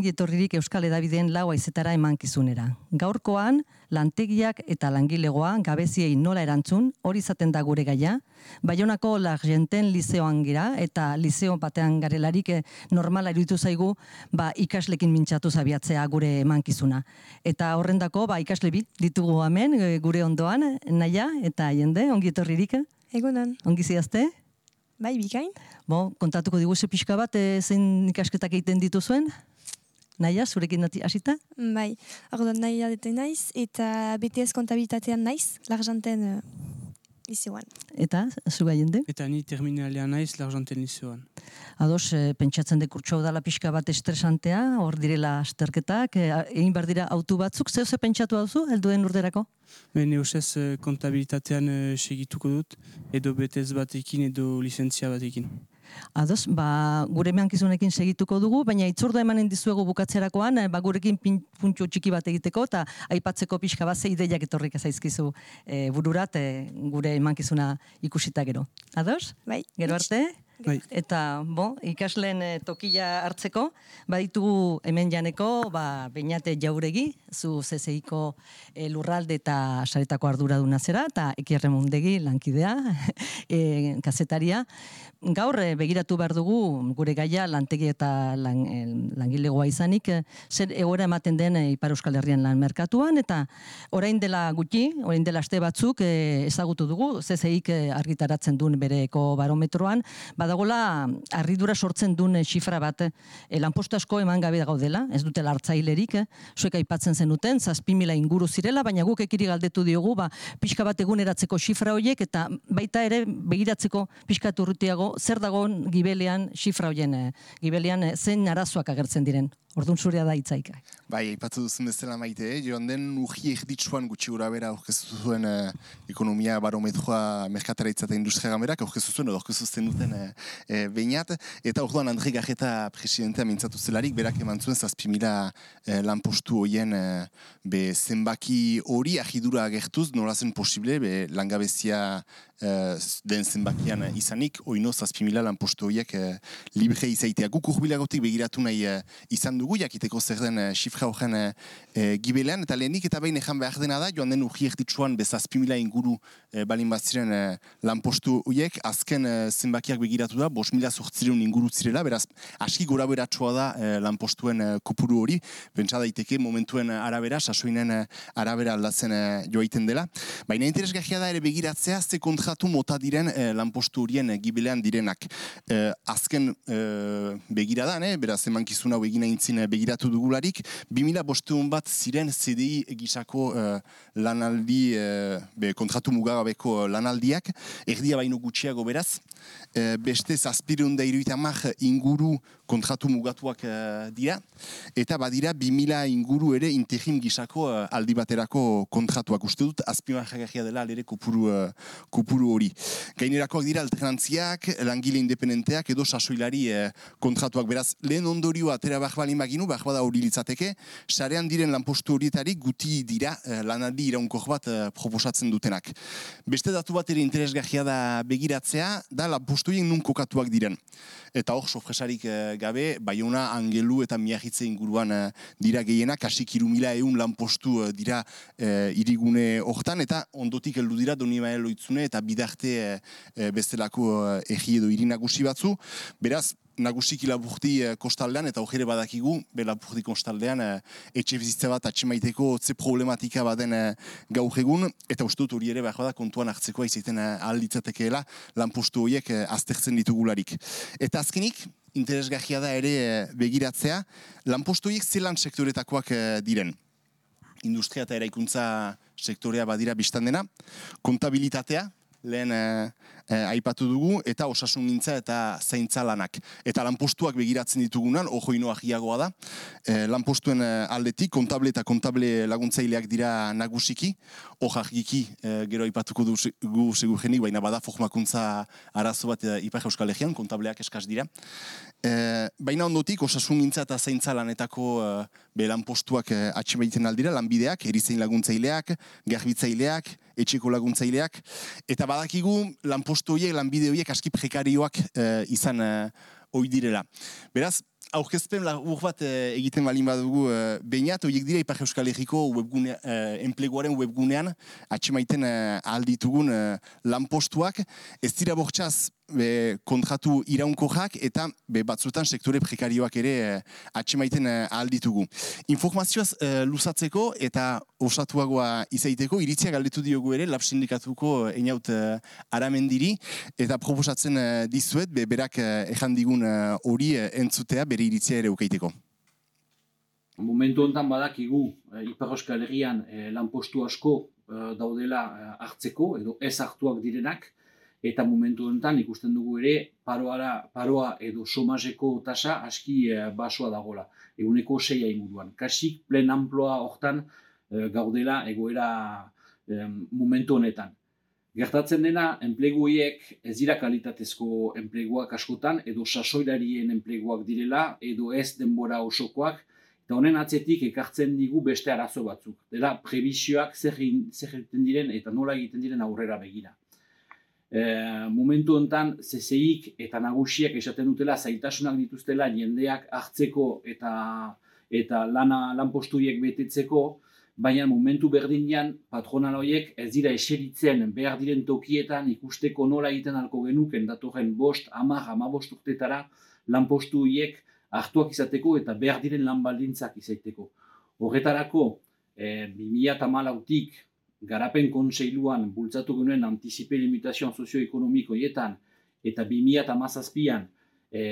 Ongi etorririk Euskal Edabideen lau aizetara emankizunera. Gaurkoan, lantegiak eta langilegoa gabeziei nola erantzun, hori izaten da gure gaia. Baionako largenten liseoan gira eta liseo batean garelarik eh, normala iruditu zaigu ba, ikaslekin mintxatu zabiatzea gure emankizuna. Eta horrendako ba, ikasle bi ditugu hemen eh, gure ondoan, naia eta jende, ongi etorririk. Egunan. Ongi ziazte? Bai, bikain. Bo, kontatuko digu ze pixka bat, e, zein ikasketak egiten dituzuen? Naia, zurekin nati hasita? Bai, orduan nahi adeten naiz, eta BTS kontabilitatean naiz, larjanten uh, liseoan. Eta, zuga jende? Eta ni terminalean naiz larjanten liseoan. Ados, e, pentsatzen dekurtso dala pixka bat estresantea, hor direla asterketak, e, egin behar dira autu batzuk, zeu ze pentsatu hauzu, helduen urderako? Bene usez kontabilitatean uh, segituko dut, edo BTS batekin edo lizentzia batekin. Ados, ba, gure mehankizunekin segituko dugu, baina itzorda emanen dizuegu bukatzerakoan, ba, gurekin puntxo txiki bat egiteko, eta aipatzeko pixka bat ideiak etorrik zaizkizu e, bururat e, gure emankizuna ikusita gero. Ados? Bai. Gero arte? Bai. Eta, bo, ikasleen e, tokila hartzeko, baditugu hemen janeko, ba, bainate jauregi, zu zezeiko e, lurralde eta saretako arduraduna zera, eta ekierremundegi lankidea, e, kazetaria. Gaur, begiratu behar dugu, gure gaia lantegi eta lan, langilegoa izanik, zer egoera ematen den e, Ipar Euskal Herrian lan merkatuan, eta orain dela gutxi, orain dela aste batzuk e, ezagutu dugu, zezeik e, argitaratzen duen bereko barometroan, badagola arridura sortzen duen xifra bat, e, lanpostu asko eman gabe gaudela, ez dutela hartzailerik, e, zuek aipatzen zenuten, zazpi mila inguru zirela, baina guk ekiri galdetu diogu, ba, pixka bat eguneratzeko xifra horiek, eta baita ere begiratzeko pixka urrutiago, zer dagoen gibelean xifra horien, gibelean zen arazoak agertzen diren. Orduan zurea da itzaika. Bai, aipatu duzen bezala maite, eh? joan den uji erditsuan gutxi gura bera aurkeztu zuen eh, ekonomia barometroa merkatara itzata industria gamerak, aurkeztu zuen, aurkeztu zuen duten eh, eh, behinat, eta orduan Andri Gajeta presidentea mintzatu zelarik, berak eman zuen zazpimila eh, lanpostu hoien eh, be zenbaki hori ahidura agertuz, nola zen posible, be langabezia eh, den zenbakian izanik, oino zazpimila lanpostu horiek eh, libre izaitea. Guk urbilagotik begiratu nahi eh, izan dugu, jakiteko zer den uh, xifra horren uh, gibelean, eta lehenik eta behin ejan behar dena da, joan den urgi erditsuan bezazpimila inguru uh, balin baziren uh, lanpostu horiek, azken uh, zenbakiak begiratu da, bos mila sortzireun inguru zirela, beraz, aski gora beratxoa da uh, lanpostuen uh, kupuru hori, bentsa daiteke momentuen arabera, sasoinen arabera aldatzen uh, joaiten dela. Baina interesgahia da ere begiratzea, ze kontratu mota diren uh, lanpostu horien uh, gibelean direnak. Uh, azken uh, begiradan, eh, beraz, emankizun hau egin aintzin begiratu dugularik, 2000 bosteun bat ziren CDI egisako uh, lanaldi, uh, be, kontratu mugagabeko lanaldiak, erdia baino gutxiago beraz, uh, beste zazpirun da inguru kontratu mugatuak uh, dira, eta badira 2000 inguru ere interim gisako uh, aldi baterako kontratuak uste dut, azpimarragarria dela alere kupuru, uh, kupuru hori. Gainerakoak dira alternantziak, langile independenteak edo sasoilari uh, kontratuak beraz, lehen ondorio atera behar balin baginu, behar bada hori litzateke, sarean diren lanpostu horietarik guti dira eh, lanaldi iraunkor bat eh, proposatzen dutenak. Beste datu bat ere interesgahia da begiratzea, da lanpostu nun kokatuak diren. Eta hor, sofresarik eh, gabe, baiona angelu eta miahitze inguruan eh, dira gehienak, kasik irumila eun lanpostu eh, dira eh, irigune hortan, eta ondotik heldu dira doni maelo itzune eta bidarte eh bestelako egi edo irinagusi batzu. Beraz, nagusiki laburti uh, kostaldean eta hori badakigu, be laburti kostaldean uh, etxe bizitza bat atxemaiteko ze problematika baden uh, gaur egun, eta uste dut hori ere behar bada kontuan hartzeko izaten uh, alditzatekeela lanpostu horiek aztertzen ditugularik. Eta azkenik, interesgahia da ere begiratzea, lanpostu horiek zelan sektoretakoak diren. Industria eta eraikuntza sektorea badira biztan dena, kontabilitatea, lehen eh, aipatu dugu, eta osasun gintza eta zaintza lanak. Eta lanpostuak begiratzen ditugunan, ojo inoa da, eh, lanpostuen eh, aldetik, kontable eta kontable laguntzaileak dira nagusiki, hor giki eh, gero aipatuko dugu segur jenik, baina bada formakuntza arazo bat eh, Ipar Euskal Egean, kontableak eskaz dira. Eh, baina ondotik, osasun gintza eta zaintza lanetako eh, be lanpostuak eh, atxemaiten aldira, lanbideak, erizein laguntzaileak, garbitzaileak, etxeko laguntzaileak, eta badakigu lanpostu horiek, lanbide horiek aski prekarioak uh, izan uh, ohi direla. Beraz, aurkezpen labur bat eh, egiten balin badugu eh, behinat, horiek dira Ipar Euskal Herriko webgune, eh, enpleguaren webgunean atxemaiten eh, alditugun eh, lanpostuak. Ez dira bortxaz be, kontratu iraunkorrak eta be, batzuetan sektore prekarioak ere eh, atxemaiten eh, alditugu. Informazioaz eh, luzatzeko eta osatuagoa izaiteko iritzia galdetu diogu ere lab sindikatuko eniaut eh, aramendiri eta proposatzen eh, dizuet be, berak ejan digun hori entzutea bere iritzia ere ukaiteko. Momentu honetan badakigu eh, Ipar Euskal Herrian eh, lanpostu asko eh, daudela hartzeko edo ez hartuak direnak eta momentu honetan ikusten dugu ere paroara, paroa edo somazeko tasa aski eh, basoa dagola, eguneko seia inguruan. Kasik plen amploa hortan eh, gaudela egoera eh, momentu honetan. Gertatzen dena, enplegu horiek ez dira kalitatezko enpleguak askotan, edo sasoilarien enpleguak direla, edo ez denbora osokoak, eta honen atzetik ekartzen digu beste arazo batzuk. Dela, prebizioak zer zer egiten diren eta nola egiten diren aurrera begira. E, momentu honetan, CCIk eta nagusiak esaten dutela zaitasunak dituztela jendeak hartzeko eta eta lana lanpostuiek betetzeko, baina momentu berdinean patronal horiek ez dira eseritzen behar diren tokietan ikusteko nola egiten alko genuken datorren bost, hamar, hamabost urtetara lanpostu horiek hartuak izateko eta behar diren lan baldintzak izateko. Horretarako, e, 2008-tik garapen kontseiluan bultzatu genuen anticipe limitazioan sozioekonomiko hietan eta 2008an e,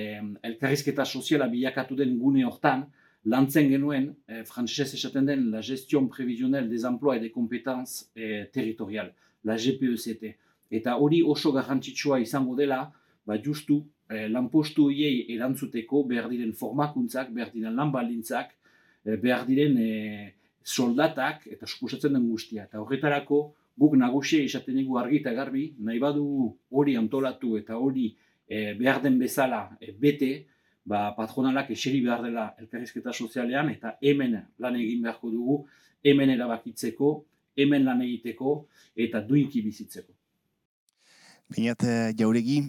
elkarrizketa soziala bilakatu den gune hortan, lantzen genuen, eh, frantzesez esaten den, la gestion prévisionnelle des emplois et des compétences eh, territoriales, la GPECT. Eta hori oso garrantzitsua izango dela, ba justu eh, lanpostu hiei erantzuteko behar diren formakuntzak, behar diren lan eh, behar diren eh, soldatak eta suposatzen den guztia. Eta horretarako guk nagusia esaten dugu argi eta garbi, nahi badu hori antolatu eta hori eh, behar den bezala eh, bete, ba, patronalak eseri behar dela elkarrizketa sozialean eta hemen lan egin beharko dugu, hemen erabakitzeko, hemen lan egiteko eta duinki bizitzeko. Bainat jauregi,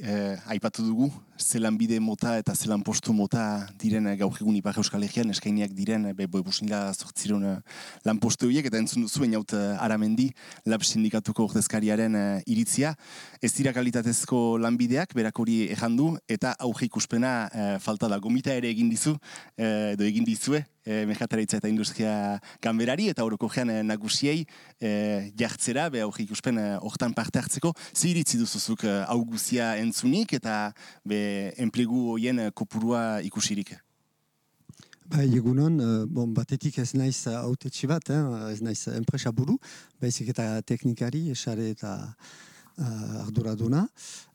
eh, aipatu dugu, zelan bide mota eta zelan postu mota diren eh, gaur egun Ipar Euskal Herrian eskainiak diren eh, be, boebusnila zortziron eh, lan postu horiek eta entzun duzu eh, aramendi lab sindikatuko ordezkariaren iritzia. Ez dira kalitatezko lanbideak, berak hori ejan du, eta auge ikuspena eh, falta da. Gomita ere egin dizu, eh, edo egin dizue, e, merkataritza eta industria kanberari eta oroko gean e, nagusiei e, jartzera, be aurre ikuspen e, hortan parte hartzeko. Zer iritzi duzuzuk e, hau guzia entzunik eta be enplegu hoien e, kopurua ikusirik? Bai, egunon, eh, bon, batetik ez naiz autetxi bat, eh, ez naiz enpresa buru, baizik eta teknikari, esare eta uh, arduraduna.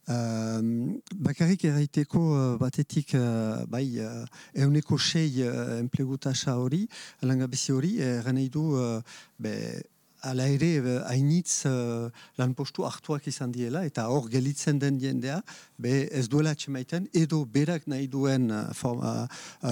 Um, bakarrik erraiteko uh, batetik uh, bai uh, euneko sei uh, enplegu tasa hori, langabezi hori, erran nahi du uh, be, ala ere uh, hainitz uh, lanpostu hartuak izan diela eta hor gelitzen den jendea be ez duela atxemaiten edo berak nahi duen uh, form, uh,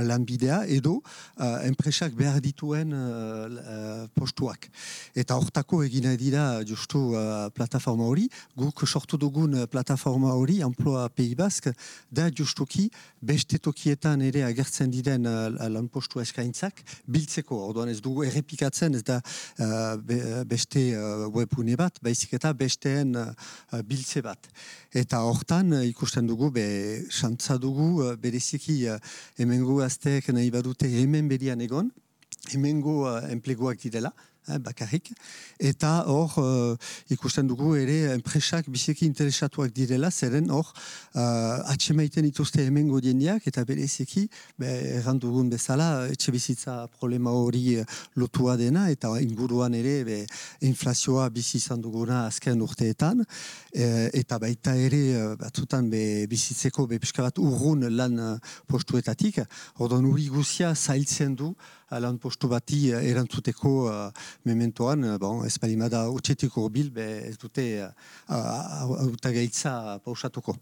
lanbidea edo uh, enpresak behar dituen uh, postuak. Eta hortako egina dira justu uh, plataforma hori, guk sortu dugun plataforma hori, Amploa Pei Bask, da justuki beste tokietan ere agertzen diren uh, lanpostu eskaintzak biltzeko. Orduan ez dugu errepikatzen, ez da uh, be, beste uh, webgune bat, baizik eta besteen uh, biltze bat. Eta hortan uh, ikusten dugu, be, xantza dugu, uh, bereziki uh, hemengo azteek nahi badute hemen berian egon, hemengo uh, enpleguak direla, eh, bakarrik, eta hor uh, ikusten dugu ere enpresak biziki interesatuak direla, zeren hor uh, atxemaiten ituzte hemengo diendiak, eta bereziki, be, erran dugun bezala, etxe bizitza problema hori uh, lotua dena, eta inguruan ere be, inflazioa bizi izan duguna azken urteetan, e, eta baita ere batzutan be, bizitzeko be, bat urrun lan postuetatik, uri guzia zailtzen du lan postu bati erantzuteko uh, mementoan, uh, bon, ez balimada utxetiko bil, be ez dute hautagaitza uh, pausatuko.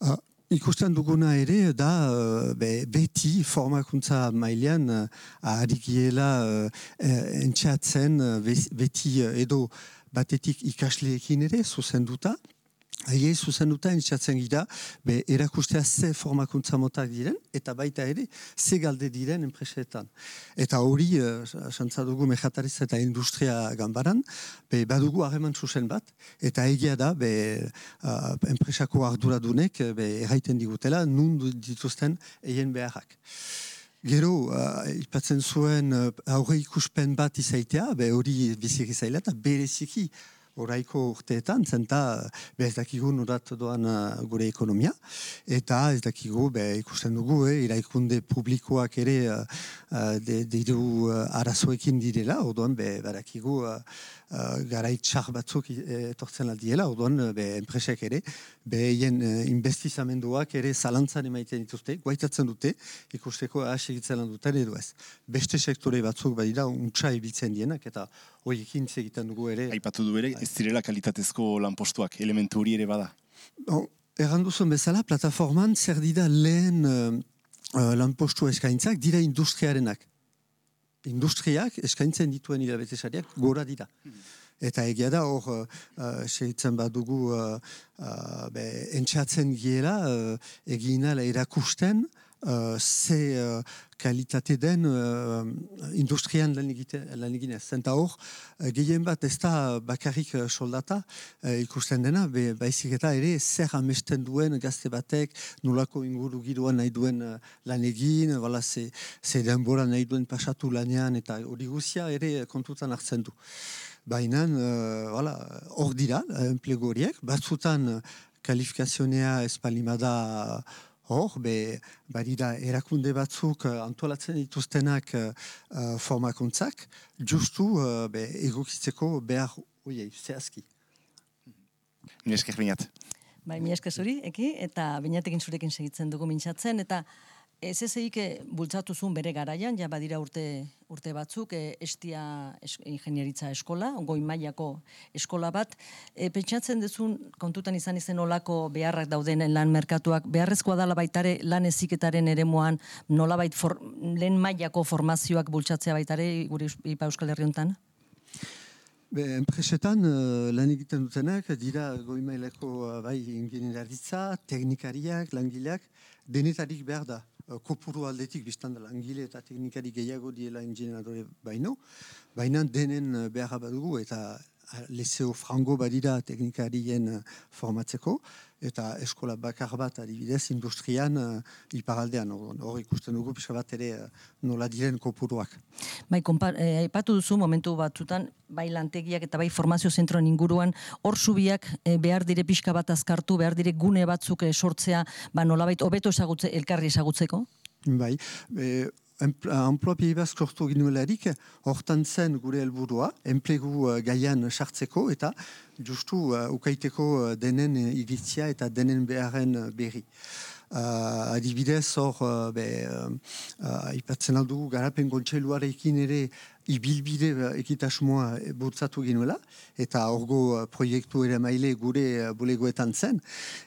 Uh, Ikusten duguna ere da be, beti formakuntza mailean arigiela uh, entxeatzen beti edo batetik ikasleekin ere zuzenduta, Aie zuzen duta entzatzen gira, be erakustea ze formakuntza motak diren, eta baita ere, ze galde diren enpresetan. Eta hori, uh, dugu mejatariz eta industria gambaran, be badugu harreman zuzen bat, eta egia da, be uh, enpresako arduradunek, be erraiten digutela, nun dituzten eien beharrak. Gero, uh, ipatzen zuen uh, aurre ikuspen bat izaitea, be hori bizik izaila, eta bereziki oraiko urteetan, zenta be ez dakigu nurat doan uh, gure ekonomia, eta ez dakigu be, ikusten dugu, eh, iraikunde publikoak ere uh, uh, de, diru uh, arazoekin direla, orduan be, badakigu uh, uh, garai txar batzuk etortzen aldiela, orduan be, enpresek ere, behien uh, investizamenduak ere zalantzan emaiten dituzte, guaitatzen dute, ikusteko ahasigitzen duten edo ez. Beste sektore batzuk badira, untsa ibiltzen dienak, eta horiekin egiten dugu ere. Aipatu du ere, ez direla kalitatezko lanpostuak, elementu hori ere bada. Bon, Erran duzun bezala, plataforman zer dira lehen uh, lanpostu eskaintzak dira industriarenak. Industriak eskaintzen dituen irabetesariak gora dira. Eta egia da hor, uh, segitzen badugu, uh, uh, be, entxatzen giela, uh, eginala erakusten, ze uh, kalitate den uh, industrian lan, eginez. Zenta hor, uh, gehien bat ez da bakarrik uh, soldata uh, ikusten dena, be, baizik eta ere zer amesten duen gazte batek, nolako inguru giroan nahi duen uh, lan egin, bala, ze, ze denbora nahi duen pasatu lanean, eta hori guzia ere kontutan hartzen du. Baina, uh, dira, enplego horiek, batzutan kalifikazionea espalimada hor, be, badira erakunde batzuk uh, antolatzen dituztenak uh, formakuntzak, justu uh, be, egokitzeko behar oiei, zehazki. Mi esker binat. Bai, mi esker zuri, eki, eta binatekin zurekin segitzen dugu mintzatzen, eta Ez ez eike bultzatu zuen bere garaian, ja badira urte, urte batzuk, e, estia es, ingenieritza eskola, goi mailako eskola bat. E, pentsatzen duzun, kontutan izan izen olako beharrak dauden lan merkatuak, beharrezkoa dala baitare lan eziketaren ere moan, nolabait for, lehen mailako formazioak bultzatzea baitare, gure Ipa Euskal Herri honetan? Be, enpresetan uh, lan egiten dutenak, dira goi mailako uh, bai ingenieritza, teknikariak, langileak, denetarik behar da. Kopuru aldetik biztan da langile eta teknikari gehiago diela ingenieradore baino, baina denen behar badugu eta leseo frango badira teknikarien formatzeko, eta eskola bakar bat adibidez industrian uh, iparaldean, hor ikusten dugu pixka bat ere uh, nola diren kopuruak. Bai, eh, aipatu duzu momentu batzutan, bai lantegiak eta bai formazio zentroen inguruan, hor zubiak eh, behar dire pixka bat azkartu, behar dire gune batzuk eh, sortzea, ba nolabait hobeto esagutze, elkarri esagutzeko? Bai, e, Enplopia ibaz kortu ginuelarik, hortan zen gure helburua, enplegu uh, gaian sartzeko eta justu uh, ukaiteko uh, denen iritzia eta denen beharren uh, berri. Uh, adibidez hor, uh, be, uh, ipatzen aldugu garapen gontxeluarekin ere ibilbide uh, ekitasmoa bultzatu ginuela, eta horgo uh, proiektu ere maile gure bulegoetan zen,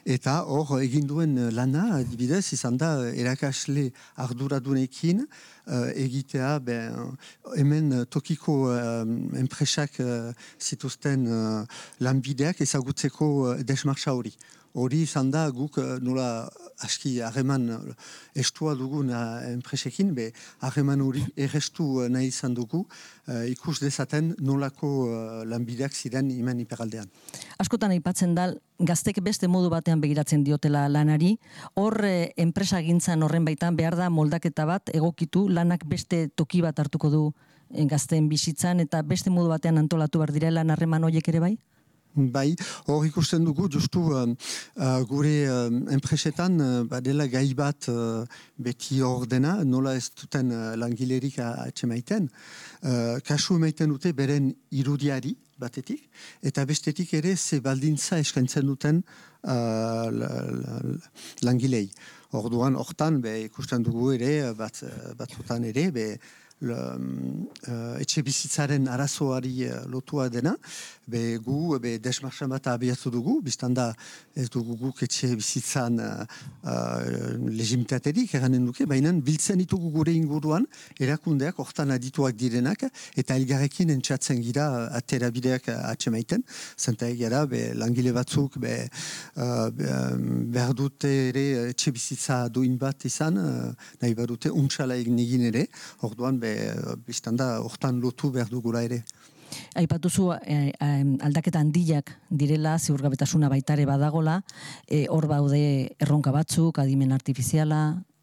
eta hor egin duen lana, adibidez, izan da erakasle arduradunekin uh, egitea ben, hemen tokiko uh, enpresak uh, zituzten uh, lanbideak ezagutzeko uh, hori hori izan da guk eh, nola aski harreman eh, estua dugun uh, enpresekin, be harreman hori errestu nahi izan dugu ikus dezaten nolako uh, lanbideak ziren imen iperaldean. Askotan aipatzen da, gaztek beste modu batean begiratzen diotela lanari, hor eh, enpresa gintzan horren baitan behar da moldaketa bat egokitu lanak beste toki bat hartuko du gazten bizitzan eta beste modu batean antolatu behar direla harreman horiek ere bai? Bai, hor ikusten dugu, justu uh, uh, gure uh, enpresetan uh, badela gai bat uh, beti ordena, nola ez duten uh, langilerik atxemaiten. Uh, kasu emaiten dute beren irudiari batetik, eta bestetik ere ze baldintza eskaintzen duten uh, langilei. Orduan, hortan, be, ikusten dugu ere, bat, batzutan ere, be, uh, etxe bizitzaren arazoari uh, lotua dena, be gu, be desmarxa bat abiatu dugu, biztan da ez dugu guk etxe bizitzan uh, uh, legimitaterik eranen duke, baina biltzen ditugu gure inguruan, erakundeak, hortan adituak direnak, eta elgarrekin entxatzen gira atera bideak atxemaiten, zenta egara, be langile batzuk, be, uh, be um, behar dute ere etxe bizitza duin bat izan, uh, nahi behar dute untsala egin ere, orduan be, biztan da, hortan lotu behar dugula ere. Aipatuzu eh, aldaketa handiak direla, ziurgabetasuna baitare badagola, eh, hor baude erronka batzuk, adimen artifiziala,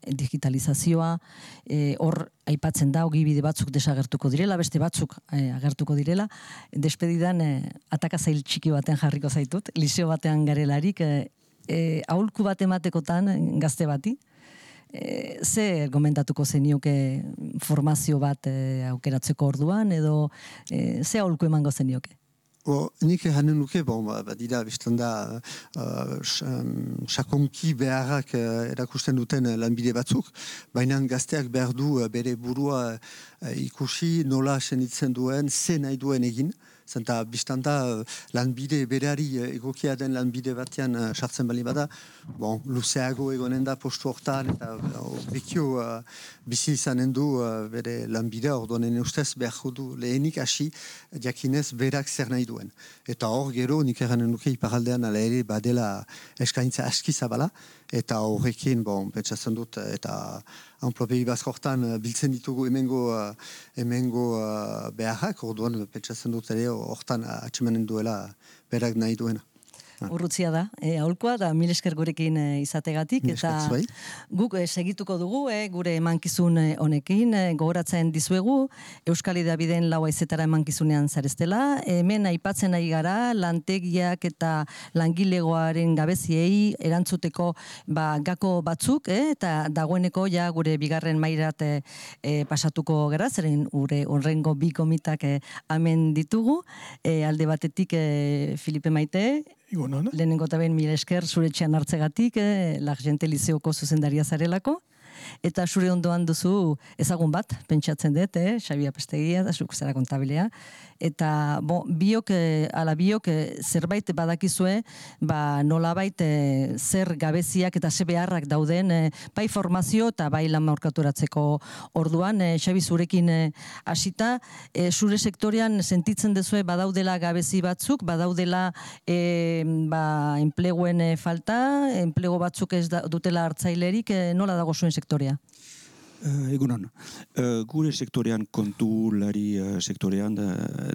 digitalizazioa, eh, hor aipatzen da, bide batzuk desagertuko direla, beste batzuk eh, agertuko direla. Despedidan, eh, ataka zail txiki batean jarriko zaitut, liseo batean garelarik, eh, eh, aholku bat ematekotan gazte bati, e, ze gomentatuko zenioke formazio bat e, aukeratzeko orduan edo e, ze aholku emango zenioke? Bo, nik erranen nuke, bon, ba, dira, biztan da, sakonki uh, beharrak erakusten duten lanbide batzuk, baina gazteak behar du bere burua ikusi nola senitzen duen, ze nahi duen egin, zenta biztanda eh, lanbide berari eh, egokia den lanbide batean uh, sartzen bali bada, bon, luzeago egonen da postu hortan eta bekio uh, bizi izanen du bere lanbide ordonen ustez behar du lehenik hasi jakinez berak zer nahi duen. Eta hor gero nik eranen nuke iparaldean ala ere badela eskaintza aski zabala, eta horrekin, bon, pentsatzen dut, eta anplopegi bazkortan uh, biltzen ditugu emengo, emengo uh, beharrak, orduan pentsatzen dut ere hortan atxemanen duela berak nahi duena. Ah. urrutzia da, e, aholkoa, da mil esker gurekin e, izategatik, eta guk e, segituko dugu, e, gure emankizun honekin, e, gogoratzen dizuegu, Euskal Idabideen lau aizetara emankizunean zarestela, hemen aipatzen nahi gara, lantegiak eta langilegoaren gabeziei erantzuteko ba, gako batzuk, e, eta dagoeneko ja gure bigarren mairat e, pasatuko gara, zeren gure horrengo bi komitak e, amen ditugu, e, alde batetik e, Filipe Maite, Egunon. Lehenengo eta behin mila esker zure txean hartzegatik, eh, Largente Lizeoko zuzendaria zarelako. Eta zure ondoan duzu ezagun bat, pentsatzen dut, eh? Xabia Pestegia, da zuk zara kontabilea. Eta bo, biok, eh, ala biok, eh, zerbait badakizue, ba, nola eh, zer gabeziak eta ze beharrak dauden, eh, bai formazio eta bai lan maurkaturatzeko orduan, eh, Xabi zurekin hasita, eh, zure sektorian sentitzen dezue badaudela gabezi batzuk, badaudela eh, ba, enpleguen falta, enplego batzuk ez da, dutela hartzailerik, nola dago zuen sektoria? Uh, egunon, uh, gure sektorean kontu lari uh, sektorean da,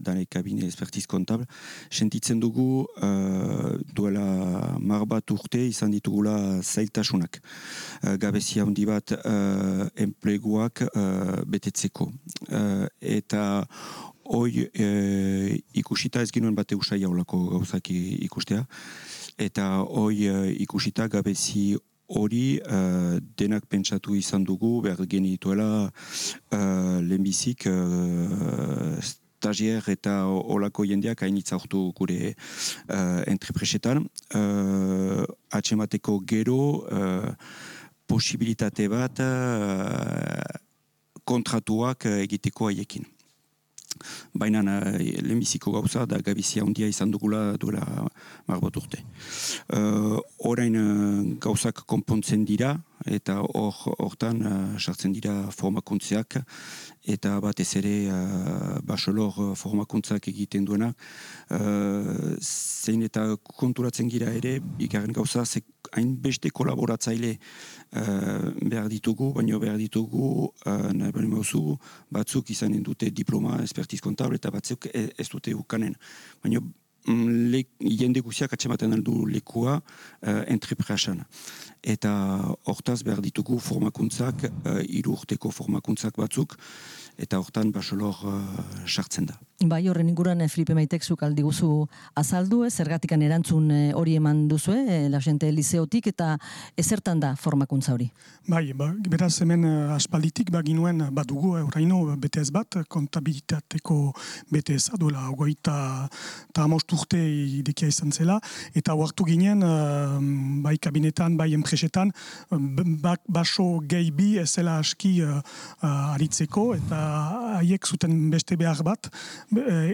danek kabine espertiz kontabl, sentitzen dugu uh, duela mar bat urte izan ditugula zailtasunak. Uh, gabezia handi bat uh, enpleguak uh, betetzeko. Uh, eta hoi uh, ikusita ez ginuen bate usai haulako gauzak ikustea. Eta hoi uh, ikusita gabezi hori uh, denak pentsatu izan dugu, behar genituela uh, lehenbizik uh, stagier eta olako jendeak hainitza urtu gure uh, entrepresetan. Uh, atxemateko gero uh, posibilitate bat uh, kontratuak egiteko haiekin. Baina uh, lehenbiziko gauza da gabizia handia izan dugula duela marbot urte. Uh, orain uh, gauzak konpontzen dira eta hortan uh, sartzen dira formakuntzeak eta batez ere uh, basolor formakuntzak egiten duena. Uh, zein eta konturatzen gira ere, bigarren gauza, hainbeste kolaboratzaile uh, behar ditugu, baina behar ditugu uh, batzuk izanen dute diploma espertiz kontable eta batzuk e, ez dute ukanen. Baina mm, jende guziak atxematen aldu lekua uh, Eta hortaz behar ditugu formakuntzak, uh, irurteko formakuntzak batzuk, eta hortan basolor uh, sartzen da. Bai, horren inguruan eh, Filipe Maitexuk aldi guzu azaldu, eh, zergatikan erantzun eh, hori eman duzu, eh, la gente liceotik, eta ezertan da formakuntza hori? Bai, ba, beraz hemen uh, aspalditik baginuen badugu horreino BTS bat, kontabilitateko BTS duela ogoita eta amost urte idekia izan zela, eta huartu ginen, bai kabinetan, bai enpresetan, baso gehi bi ezela aski uh, aritzeko, eta haiek zuten beste behar bat,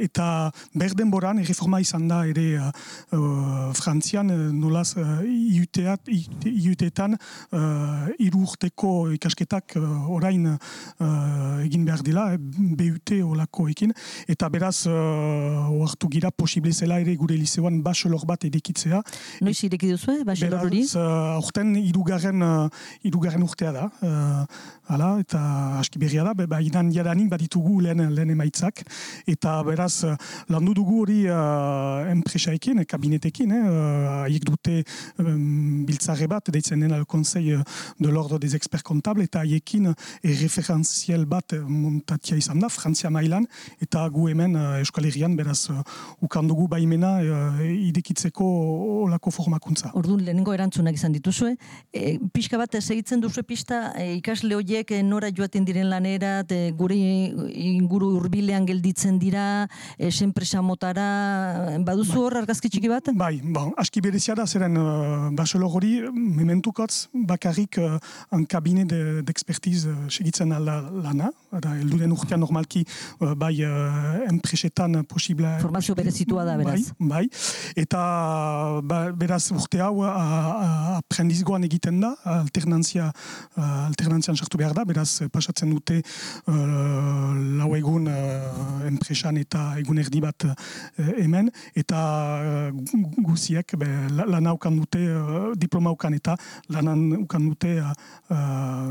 eta berden boran, erreforma izan da ere uh, Frantzian, nolaz uh, iuteat, iuteetan uh, irurteko ikasketak uh, orain uh, egin behar dela, BUT olako ekin, eta beraz, uh, oartu gira posible zela ere gure liceoan basolor bat edekitzea. Noiz ireki duzu, basolor hori? Beraz, uh, aurten irugarren, uh, urtea da, uh, hala, eta aski berria da, ba, inan jadanik baditugu lehen, lehen emaitzak, eta beraz, landu dugu hori uh, enpresaekin, kabinetekin, haiek eh, dute um, biltzare bat, deitzen dena Conseil de l'Ordre des Experts Comptables, eta haiekin referentziel bat montatia izan da, Frantzia mailan, eta gu hemen uh, Euskal Herrian, beraz, uh, ukandugu baimena uh, idekitzeko olako formakuntza. Orduan, lehenengo erantzunak izan dituzue, e, pixka bat segitzen duzu pista e, ikasle horiek nora joaten diren lanera, de, gure inguru hurbilean gelditzen dira, e, senpresa motara, baduzu bai. hor argazki txiki bat? Bai, bon, aski berezia da, zeren uh, basolo hori, mementukotz, bakarrik uh, an kabine d'expertiz de, uh, segitzen alda lana, da, elduden urtean normalki uh, bai uh, enpresetan posibla... Formazio berezitua da, beraz. Bai, bai. eta ba, beraz urte hau aprendizgoan egiten da, alternantzia, uh, alternantzian sartu behar da, beraz pasatzen dute uh, lau egun uh, enpresan eta egun erdi bat uh, hemen, eta uh, guziek be, lan haukan dute, diploma haukan eta lanan haukan dute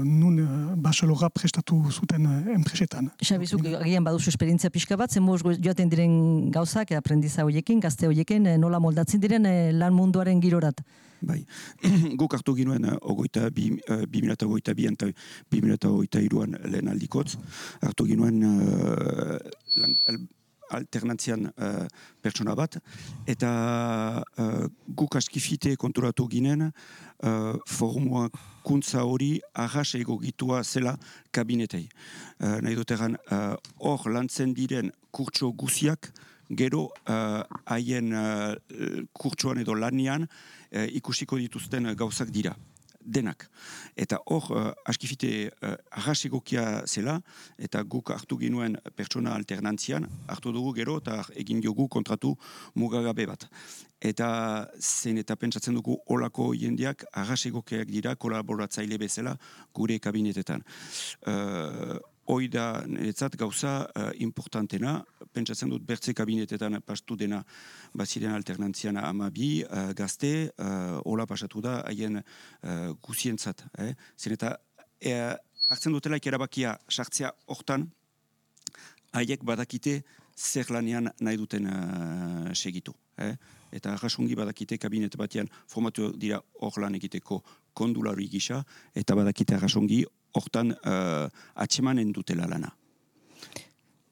nun basolora prestatu zuten enpresetan. Xabizuk, agian baduzu esperientzia pixka bat, zen joaten diren gauzak, aprendiza horiekin, gazte horiekin, nola moldatzen diren lan munduaren girorat? Bai, guk hartu ginuen uh, ogoita, bi, uh, ogoita bi eta bi eta ogoita iruan lehen aldikotz. Hartu ginuen uh, lan, alternantzian uh, pertsona bat. Eta uh, guk askifite konturatu ginen uh, formua kuntza hori arras egogitua zela kabinetei. Uh, nahi dut hor uh, lantzen diren kurtso guziak, gero haien uh, kurtsoan edo lanian uh, ikusiko dituzten gauzak dira denak. Eta hor, uh, askifite uh, zela, eta guk hartu ginuen pertsona alternantzian, hartu dugu gero, eta egin diogu kontratu mugagabe bat. Eta zen eta pentsatzen dugu olako jendiak arrasegokiak dira kolaboratzaile bezala gure kabinetetan. Uh, hoi da niretzat gauza uh, importantena, pentsatzen dut bertze kabinetetan pastu dena baziren alternantziana amabi, uh, gazte, uh, hola pasatu da haien uh, guzientzat. Eh? Zer eta hartzen dutela ikerabakia sartzea hortan, haiek badakite zer lanean nahi duten uh, segitu. Eh? Eta arrasungi badakite kabinet batean formatu dira hor lan egiteko kondulari gisa, eta badakite arrasungi hortan uh, atxemanen dutela lana.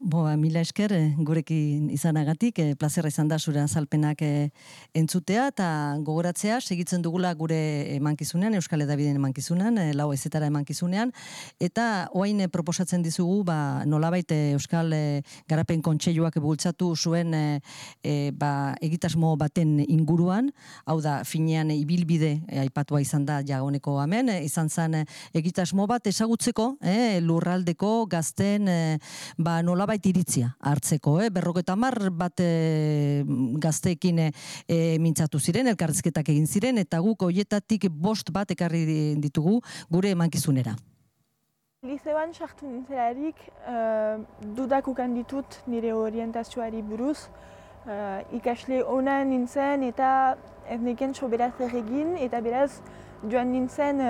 Bo, mila esker, eh, gurekin izanagatik, e, plazerra izan da zure azalpenak e, entzutea, eta gogoratzea, segitzen dugula gure emankizunean, Euskal Edabideen emankizunean, e, lau ezetara emankizunean, eta oain proposatzen dizugu, ba, nolabait Euskal Garapen Kontseiluak bultzatu zuen e, ba, egitasmo baten inguruan, hau da, finean ibilbide e, aipatua izan da jagoneko hemen, izan zen egitasmo bat ezagutzeko, e, lurraldeko, gazten, e, ba, nolabait nolabait iritzia hartzeko, eh? berroketa mar bat e, gazteekin e, mintzatu ziren, elkarrizketak egin ziren, eta guk hoietatik bost bat ekarri ditugu gure emankizunera. Lizeoan sartu nintzelarik, uh, dudak ukan ditut nire orientazioari buruz. Uh, ikasle ona nintzen eta ez neken soberaz egin, eta beraz joan nintzen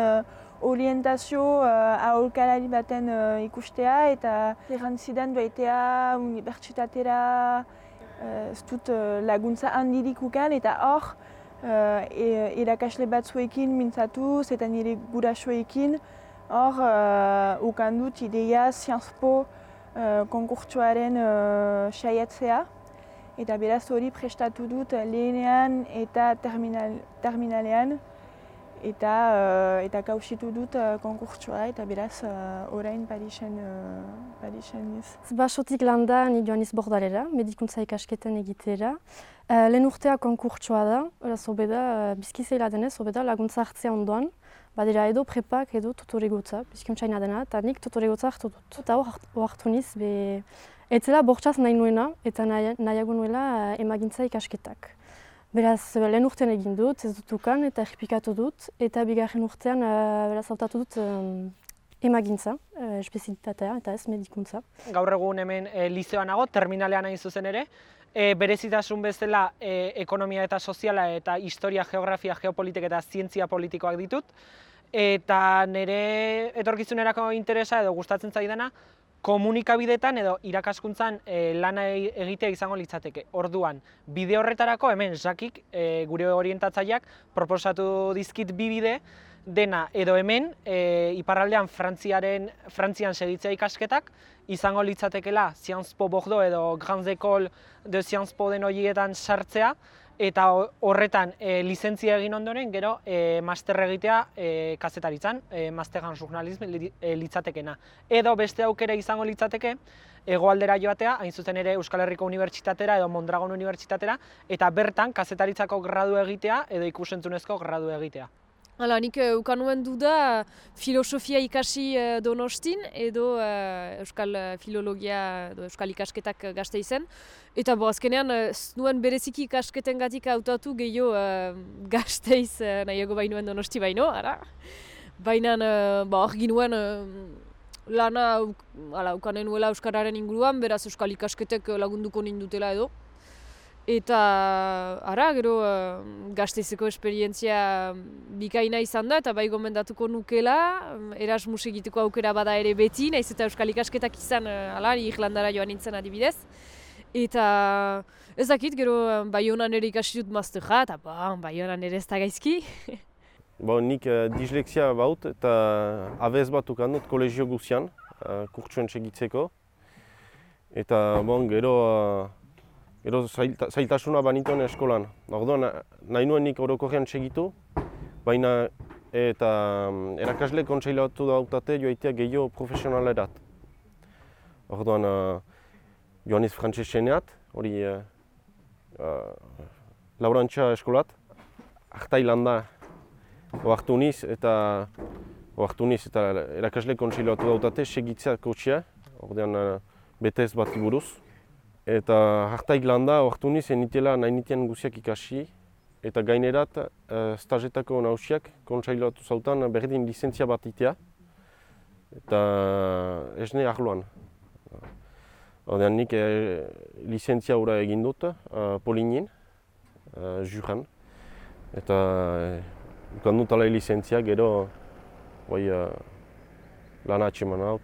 orientazio uh, aholkalari baten uh, ikustea eta errantzidan duaitea unibertsitatera uh, ez dut uh, laguntza handirik ukan eta hor uh, e, erakasle batzuekin mintzatuz eta nire gurasoekin hor uh, ukan dut ideia Sciences Po uh, konkurtsuaren uh, saiatzea. Eta beraz hori prestatu dut lehenean eta terminal, terminalean eta uh, eta kausitu dut uh, konkurtsua eta beraz uh, orain Parisen uh, Parisen iz. Basotik landa ni joan iz bordalera, medikuntza ikasketen egitera. Uh, lehen urtea konkurtsua da, oraz obeda, uh, bizkizeila denez, obeda laguntza hartzea ondoan, badira edo prepak edo tutoregotza, bizkuntzaina dena, eta nik tutoregotza hartu dut. Eta hor hartu niz, be... Etzela bortxaz nahi nuena eta nahiago nuela eh, emagintza ikasketak. Beraz, lehen urtean egin dut, ez dut ukan eta errepikatu dut, eta bigarren urtean uh, beraz hautatu dut um, emagintza, uh, espezialitatea eta ez medikuntza. Gaur egun hemen e, lizeoan nago, terminalean nahi zuzen ere, e, berezitasun bezala e, ekonomia eta soziala eta historia, geografia, geopolitik eta zientzia politikoak ditut, eta nire etorkizunerako interesa edo gustatzen zaidana, komunikabidetan edo irakaskuntzan e, lana egitea izango litzateke. Orduan, bide horretarako hemen sakik e, gure orientatzaileak proposatu dizkit bi bide dena edo hemen e, iparraldean Frantziaren Frantzian segitzea ikasketak izango litzatekela Sciences Po Bordeaux edo Grandes Écoles de Sciences Po den horietan sartzea eta horretan e, lizentzia egin ondoren, gero e, master egitea e, kazetaritzan, e, masteran jurnalism e, litzatekena. Edo beste aukera izango litzateke, egoaldera joatea, hain zuzen ere Euskal Herriko Unibertsitatera edo Mondragon Unibertsitatera, eta bertan kazetaritzako gradu egitea edo ikusentzunezko gradu egitea. Hala, nik uh, ukan nuen du da filosofia ikasi uh, donostin edo uh, euskal filologia edo euskal ikasketak gazte izen. Eta bo, azkenean, uh, nuen bereziki ikasketen gatik hautatu gehiago uh, gazteiz uh, nahiago bainuen donosti baino, ara. Baina, uh, ba, argi nuen uh, lana hala, ukanen nuela euskararen inguruan, beraz euskal ikasketek lagunduko nindutela edo. Eta, ara, gero, uh, gazteizeko esperientzia bikaina izan da, eta bai gomendatuko nukela, Erasmus egiteko aukera bada ere beti, naiz eta Euskal ikasketak izan, uh, ala, Irlandara joan nintzen adibidez. Eta, ez dakit, gero, bai honan ere ikasi dut mazteja, eta ba, bai honan ere ez da gaizki. Bo, nik uh, dislexia baut, eta abez bat ukandut kolegio guzian, uh, kurtsuen segitzeko. Eta, bon, gero, Gero zailtasuna banituen eskolan. Orduan, nahi nuen nik orokorrean segitu, baina eta mm, erakasle kontseilatu dautate joaitea gehiago profesionalerat. Orduan, uh, joan iz frantzeseneat, hori uh, uh, laurantxa eskolat, hartai landa oartu niz eta oartu niz eta erakasle kontseilatu dautate segitzea kotxea, orduan uh, betez bat buruz. Eta hartaik landa hartu nizen itela nahi nitean guziak ikasi. Eta gainerat, uh, stagetako nausiak kontsailatu zautan berdin lizentzia bat itea. Eta ez ne ahloan. Odean nik eh, lizentzia hura egin dut, uh, polinin, uh, juran. Eta uh, ukan dut ala lizentzia gero bai, uh, lan atxeman hau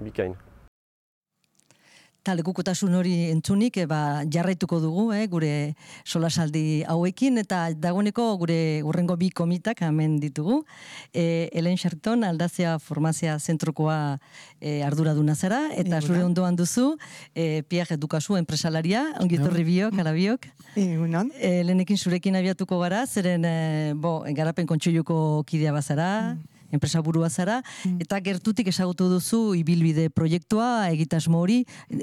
bikain. Talekukotasun hori entzunik, eba, jarraituko dugu, eh, gure solasaldi hauekin, eta dagoeneko gure urrengo bi komitak hemen ditugu. E, Helen Sharton, aldazia formazia zentrukoa e, arduraduna zara, eta zure ondoan duzu, e, piak edukazu enpresalaria, ongi torri biok, arabiok. Egunon. E, lehenekin zurekin abiatuko gara, zeren, e, bo, garapen kontxoiuko kidea bazara, mm enpresa burua zara, mm. eta gertutik esagutu duzu ibilbide proiektua, egitasmo hori,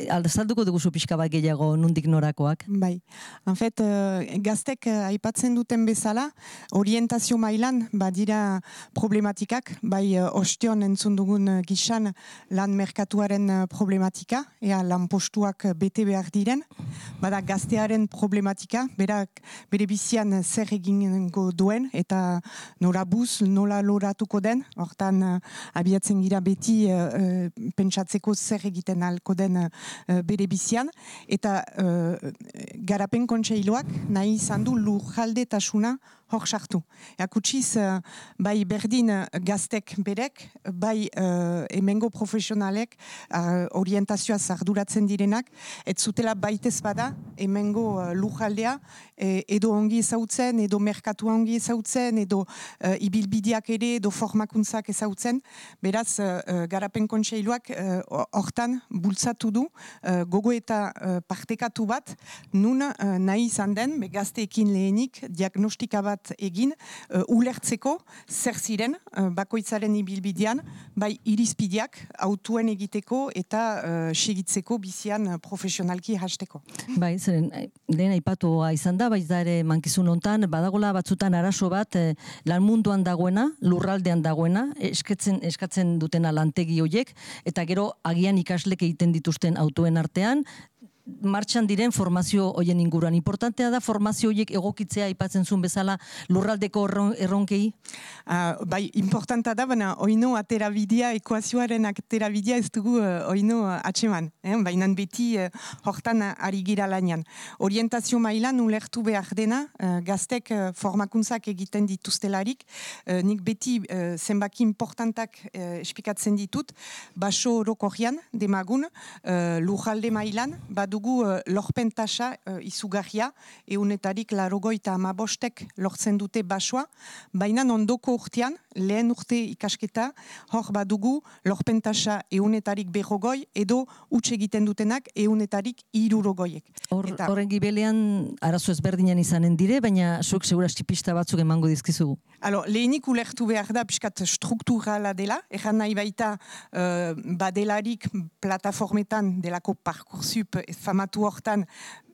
aldazalduko dugu pixka bat gehiago nundik norakoak? Bai, en fet, uh, gaztek uh, aipatzen duten bezala, orientazio mailan, badira problematikak, bai uh, ostion entzun dugun gixan lan merkatuaren problematika, ea lan postuak bete behar diren, bada gaztearen problematika, berak bere bizian zer egingo duen, eta nora buz, nola loratuko den, hortan uh, abiatzen gira beti uh, pentsatzeko zer egiten alko den uh, bere bizian, eta uh, garapen kontseiloak nahi izan du lurjalde tasuna hor sartu. Akutsiz, uh, bai berdin gaztek berek, bai uh, emengo profesionalek uh, orientazioa zarduratzen direnak, ez zutela baitez bada emengo uh, lujaldea e, edo ongi ezautzen, edo merkatua ongi ezautzen, edo uh, ibilbideak ere, edo formakuntzak ezautzen. Beraz, uh, garapen kontseiluak hortan bultzatu du uh, gogo eta uh, partekatu bat, nun uh, nahi izan den, gazteekin lehenik, diagnostika bat bat egin, uh, ulertzeko zer ziren uh, bakoitzaren ibilbidean, bai irizpideak autuen egiteko eta uh, segitzeko bizian uh, profesionalki hasteko. Bai, zeren, eh, lehen aipatua izan da, bai ere mankizun hontan, badagola batzutan arazo bat eh, lan munduan dagoena, lurraldean dagoena, eskatzen, eskatzen dutena lantegi hoiek, eta gero agian ikaslek egiten dituzten autoen artean, martxan diren formazio hoien inguruan. Importantea da formazio horiek egokitzea aipatzen zuen bezala lurraldeko erron, erronkei? Uh, bai, importanta da, baina oino aterabidea, ekuazioaren aterabidea ez dugu uh, oino uh, atseman. Eh? Baina beti uh, hortan ari gira lanian. Orientazio mailan ulertu behar dena, uh, gaztek uh, formakuntzak egiten dituztelarik, uh, nik beti uh, zenbaki importantak uh, espikatzen ditut, baso orokorrian, demagun, uh, lurralde mailan, badugu uh, lorpen tasa uh, izugarria, eunetarik larogoita amabostek lortzen dute basoa, baina ondoko urtean, lehen urte ikasketa, hor badugu lorpen tasa eunetarik berrogoi, edo utxe egiten dutenak eunetarik irurogoiek. Hor, horren gibelean arazo ezberdinan izanen dire, baina zuek segura pista batzuk emango dizkizugu. Alo, lehenik ulertu behar da, piskat strukturala dela, erran nahi baita uh, badelarik plataformetan delako parkursup famatu hortan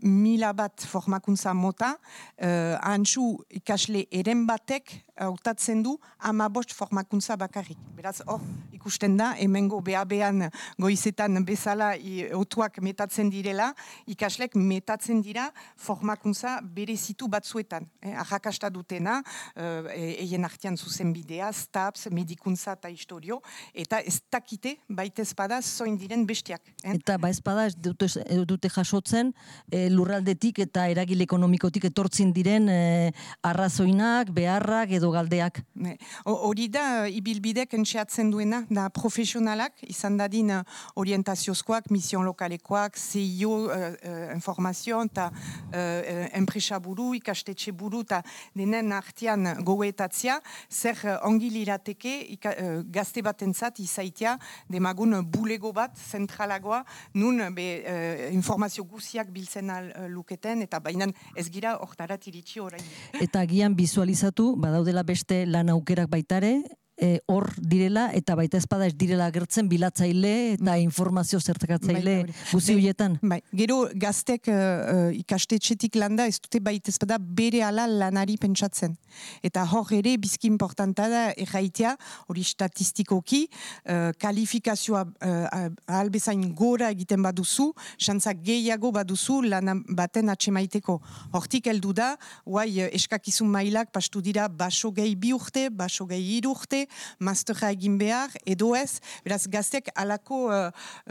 mila bat formakuntza mota, uh, antxu ikasle eren batek hautatzen du ama bost formakuntza bakarrik. Beraz, hor, ikusten da, hemengo beha-behan goizetan bezala i, otuak metatzen direla, ikaslek metatzen dira formakuntza berezitu batzuetan. Eh, Arrakasta dutena, uh, eien artean zuzen STAPS, medikuntza eta historio, eta ez dakite baitez bada zoin diren bestiak. Eh? Eta ba bada ez dute, dute jasotzen, e, lurraldetik eta eragile ekonomikotik etortzen diren e, arrazoinak, beharrak edo galdeak. Hori da, ibilbidek entxeatzen duena, da profesionalak, izan dadin orientaziozkoak, mision lokalekoak, uh, uh, informazio, eta uh, enpresa ikastetxe buru, eta denen artean gogoetatzia, zer ongi lirateke ika, uh, gazte batentzat izaitia, demagun bulego bat, zentralagoa, nun be, uh, informazio guziak biltzen al, uh, luketen, eta bainan ez gira hortarat iritsi orain. Eta gian bizualizatu, badaudela beste lan aukerak baitare, e, hor direla eta baita espada ez direla agertzen bilatzaile eta mm. informazio zertakatzaile guzi horietan. Bai, gero gaztek uh, ikastetxetik landa ez dute baita espada bere ala lanari pentsatzen. Eta hor ere bizki importanta da erraitea hori statistikoki uh, kalifikazioa uh, albezain gora egiten baduzu, xantzak gehiago baduzu lan baten atxemaiteko. Hortik heldu da, guai eskakizun mailak pastu dira baso gehi bi urte, baso gehi iru urte, masterra egin behar, edo ez, beraz gaztek alako uh,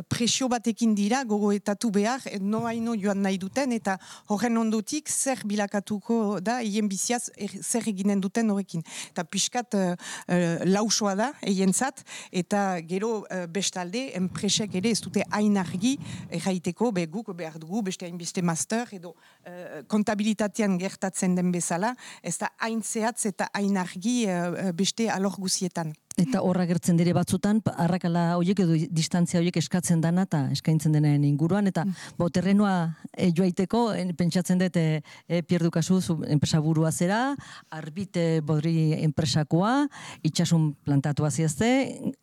presio batekin dira, gogoetatu behar, no haino joan nahi duten, eta horren ondotik zer bilakatuko da, hien biziaz, er, zer eginen duten horrekin. Eta pixkat uh, uh, lausoa da, eien zat, eta gero uh, bestalde, enpresek ere ez dute hain argi, erraiteko, be guk behar dugu, beste hainbeste master, edo uh, kontabilitatean gertatzen den bezala, ez da hain zehatz eta hain argi uh, beste alor guzi guztietan. Eta horra gertzen dire batzutan, arrakala horiek edo distantzia horiek eskatzen dana eta eskaintzen denen inguruan, eta mm. bo, terrenua e, joaiteko, en, pentsatzen dut, e, e, pierdu kasu, zu, enpresa burua zera, arbite bodri enpresakoa, itxasun plantatu aziazte,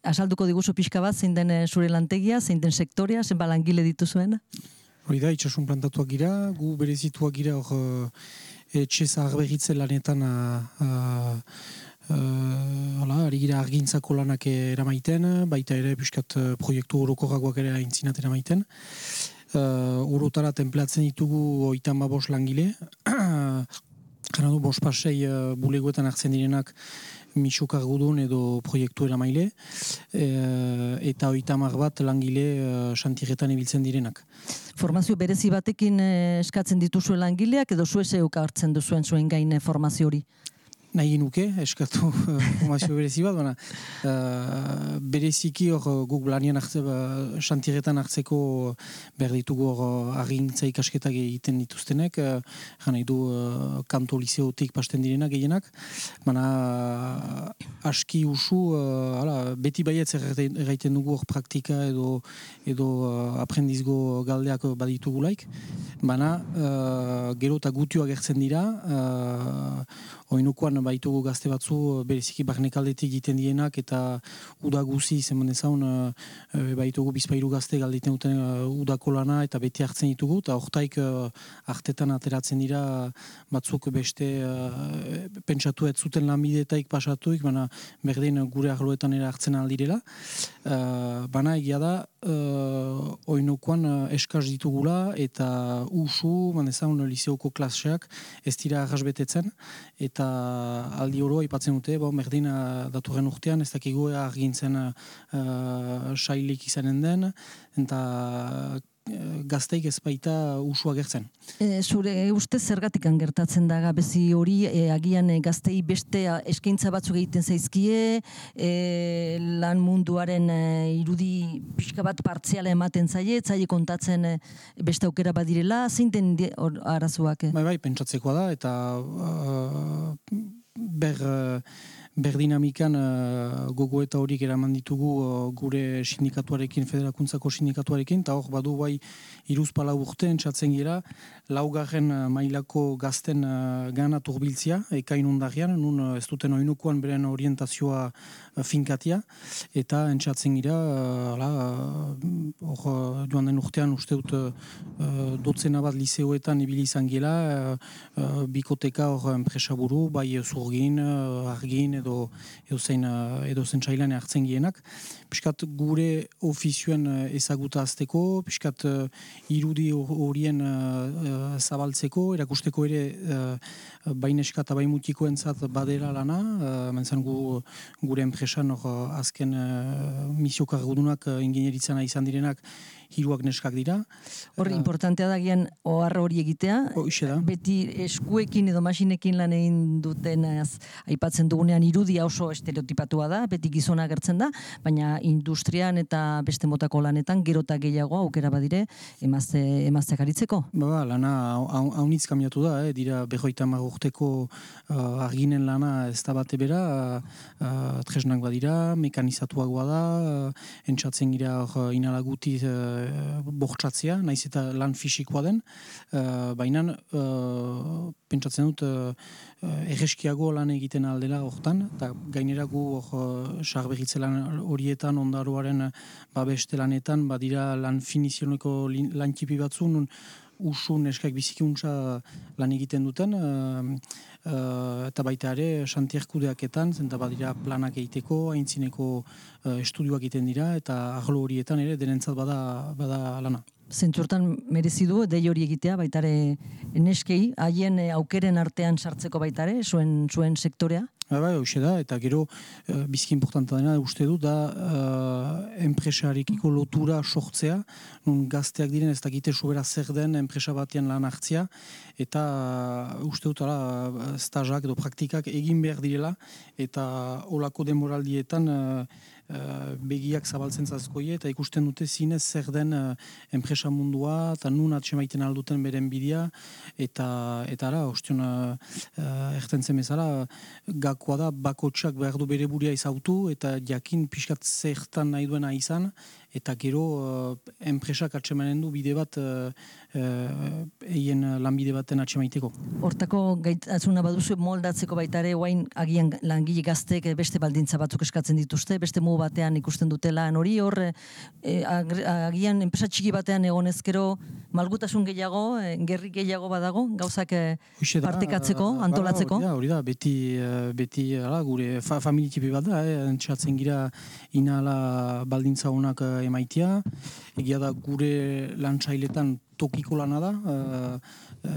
asalduko diguzu pixka bat, zein den zure lantegia, zein den sektoria, zen balangile dituzuen? Hori da, itxasun plantatuak gira, gu berezituak gira hor etxe zaharberritze lanetan a, a, Uh, hala, ari gira argintzako lanak eramaiten, baita ere piskat uh, proiektu orokorragoak ere aintzinat eramaiten. Uh, urotara templatzen ditugu oitan babos langile. Gana bos pasei uh, bulegoetan hartzen direnak misuk argudun edo proiektu eramaile. Uh, eta oitan bat langile uh, santiretan ibiltzen direnak. Formazio berezi batekin eskatzen dituzue langileak edo zuese hartzen duzuen zuen gaine formazio hori? Nahi nuke, eskatu formazio berezi bat, baina uh, bereziki hor guk blanian hartze, ba, xantiretan hartzeko behar ditugu hor argintza ikasketak egiten dituztenek, uh, nahi du uh, kanto liseotik pasten direnak gehienak, baina uh, aski usu, uh, ala, beti baietz erraiten dugu hor praktika edo, edo uh, aprendizgo galdeak baditugulaik, baina uh, gero eta gutu agertzen dira, uh, Oinukoan baitugu gazte batzu bereziki barnekaldetik egiten dienak eta uda guzi zen zaun e, baitugu bizpairu gazte galditen duten udako lana eta beti hartzen ditugu eta hortaik artetan ateratzen dira batzuk beste pentsatu ez zuten lanbidetaik pasatuik, baina berdin gure arloetan ere hartzen aldirela. Uh, bana egia da uh, oinukoan uh, eskaz ditugula eta usu, mandezaun, liseoko klaseak ez dira arrasbetetzen eta aldi oro aipatzen dute, bon, berdin datorren urtean ez dakigu argintzen uh, sailik izanen den, eta gazteik ez baita usua gertzen. E, zure uste zergatik gertatzen da bezi hori e, agian e, gaztei beste eskaintza batzuk egiten zaizkie e, lan munduaren e, irudi pixka bat partziala ematen zaie, zaie kontatzen e, beste aukera badirela, zein den arazoak? Bai, bai, pentsatzekoa da, eta uh, ber... Uh, berdinamikan uh, gogo eta horik eraman ditugu uh, gure sindikatuarekin, federakuntzako sindikatuarekin, eta hor badu bai iruz pala urte entzatzen gira, laugarren uh, mailako gazten uh, gana turbiltzia, ekain undarian, nun uh, ez duten oinukoan beren orientazioa finkatia, eta entzatzen gira, hor uh, uh, joan den urtean uste dut uh, dotzena bat liseoetan ibili izan gila, uh, bikoteka hor enpresaburu, bai zurgin, argin, edo edo zein edo zen txailan hartzen gienak. Piskat gure ofizioen eh, ezaguta azteko, piskat irudi horien uh, zabaltzeko, erakusteko ere uh, baineska eta baimutiko entzat badera lana, uh, gu, gure enpresan uh, azken uh, misiokar gudunak uh, ingenieritzana izan direnak, hiruak neskak dira. Hor, uh, importantea da gian ohar hori egitea. da. Beti eskuekin edo masinekin lan egin duten aipatzen dugunean irudia oso estereotipatua da, beti gizona gertzen da, baina industrian eta beste motako lanetan gerota gehiago aukera badire emazte, emazteak aritzeko. Ba, ba lana haunitz kamiatu da, eh? dira behoita urteko uh, arginen lana ez da bate bera, uh, tresnak badira, mekanizatuagoa da, uh, entzatzen gira uh, inalaguti bortxatzea, naiz eta lan fisikoa den, uh, baina uh, pentsatzen dut uh, erreskiago lan egiten aldela hortan, eta gaineragu hor uh, lan horietan, ondaroaren babeste lanetan, badira lan finizioneko lan txipi batzu, nun usun eskak bizikiuntza lan egiten duten, eta baita ere, santierkudeaketan, zenta badira planak egiteko, haintzineko uh, estudioak egiten dira, eta ahlo horietan ere, denentzat bada, bada lana zentzurtan merezi du dei hori egitea baitare neskei. Haien eh, aukeren artean sartzeko baitare zuen zuen sektorea. Ba, bai, hoxe da, eta gero uh, bizki importanta dena uste du da uh, enpresarekiko lotura sortzea, nun gazteak diren ez dakite sobera zer den enpresa batean lan hartzia, eta uh, uste dut ala, stajak edo praktikak egin behar direla, eta olako demoraldietan uh, begiak zabaltzen zazkoie eta ikusten dute zinez zer den enpresa mundua eta nun atxemaiten alduten beren bidea eta eta ara, ostion uh, erten zemezala gakoa da bakotsak behar du bere buria izautu eta jakin pixkat zertan nahi duena izan eta gero uh, enpresak atxemanen du bide bat eien uh, lanbide baten atxemaiteko. Hortako gaitzuna baduzu moldatzeko baita ere guain agian langile gaztek beste baldintza batzuk eskatzen dituzte, beste mu batean ikusten dutela hori hor e, agian enpresa txiki batean egon ezkero malgutasun gehiago, e, gerri gehiago badago, gauzak e, partekatzeko, ba, antolatzeko? Hori da, hori da, beti, beti ala, gure fa, familitipi bat da, eh, entzatzen gira inala baldintza honak emaitia, egia da gure lantzailetan tokiko lana da, uh,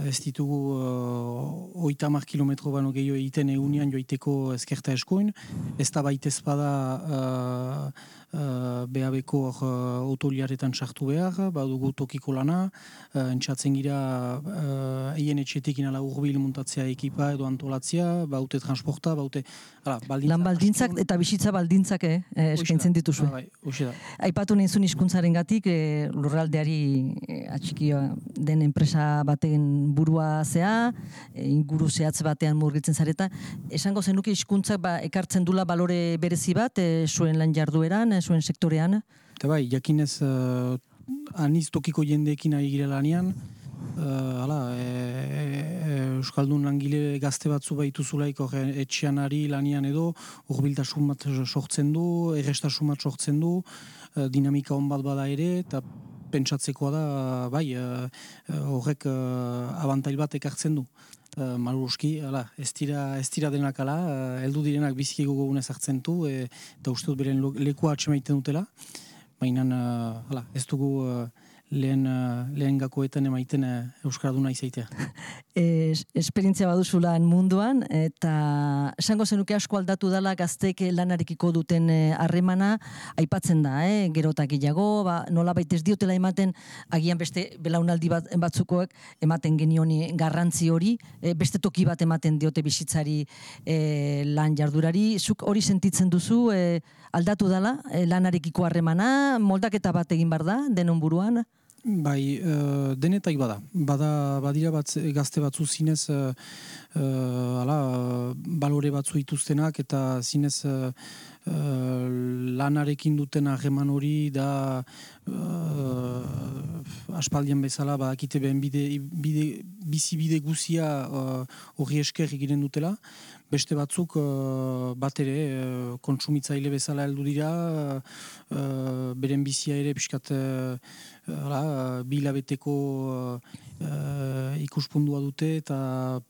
ez ditugu uh, oita mar kilometro bano gehiago egiten egunean joiteko ezkerta eskoin, ez da baita ezpada uh, uh, BAB-ko uh, otoliaretan sartu behar, badugu tokiko lana, uh, entxatzen gira uh, eien etxetekin ala urbil muntatzea ekipa edo antolatzea, baute transporta, baute... Ala, baldintzak, Lan baldintzak eta bizitza baldintzak eh, eh, eskaintzen dituzue. Bai, da. Aipatu nintzun hizkuntzaren gatik, eh, lurraldeari eh, atxikio den enpresa baten burua zea, eh, inguru zehatz batean murgitzen zareta. Esango zenuke hizkuntzak ba, ekartzen dula balore berezi bat, eh, zuen lan jardueran, eh, zuen sektorean? Eta bai, jakinez uh, aniz tokiko jendeekin ari gire lanean, uh, ala, e, e, Euskaldun langile gazte batzu baitu zulaik hor etxean ari lanian edo, urbiltasun bat sortzen du, errestasun bat sortzen du, uh, dinamika hon bat bada ere, eta pentsatzekoa da, bai, horrek uh, abantail bat ekartzen du. Uh, Maluruski, ala, ez dira, ez dira denak ala, uh, heldu direnak biziki gogunez hartzen du, e, eta uste dut beren lekua atxemaiten dutela. Baina, uh, ala, ez dugu uh, lehen, uh, lehen gakoetan emaiten uh, Euskaraduna izaitea. es, esperientzia baduzulan munduan, eta esango zenuke asko aldatu dela gaztek lanarekiko duten eh, harremana, aipatzen da, eh? gero eta gehiago, ba, nola ez diotela ematen, agian beste belaunaldi bat, batzukoek ematen genioni garrantzi hori, eh, beste toki bat ematen diote bizitzari eh, lan jardurari, zuk hori sentitzen duzu, eh, aldatu dela eh, lanarekiko harremana, moldaketa bat egin bar da, denon buruan? Bai, uh, denetai bada. Bada, badira bat, gazte batzu zinez, uh, ala, balore batzu dituztenak eta zinez uh, lanarekin duten harreman hori da uh, aspaldian bezala badakite behen bide, bide, bizi bide guzia uh, horri esker egiten dutela. Beste batzuk uh, bat ere uh, kontsumitzaile bezala heldu dira, uh, beren bizia ere pixkat uh, hala, bi hilabeteko uh, ikuspundua dute eta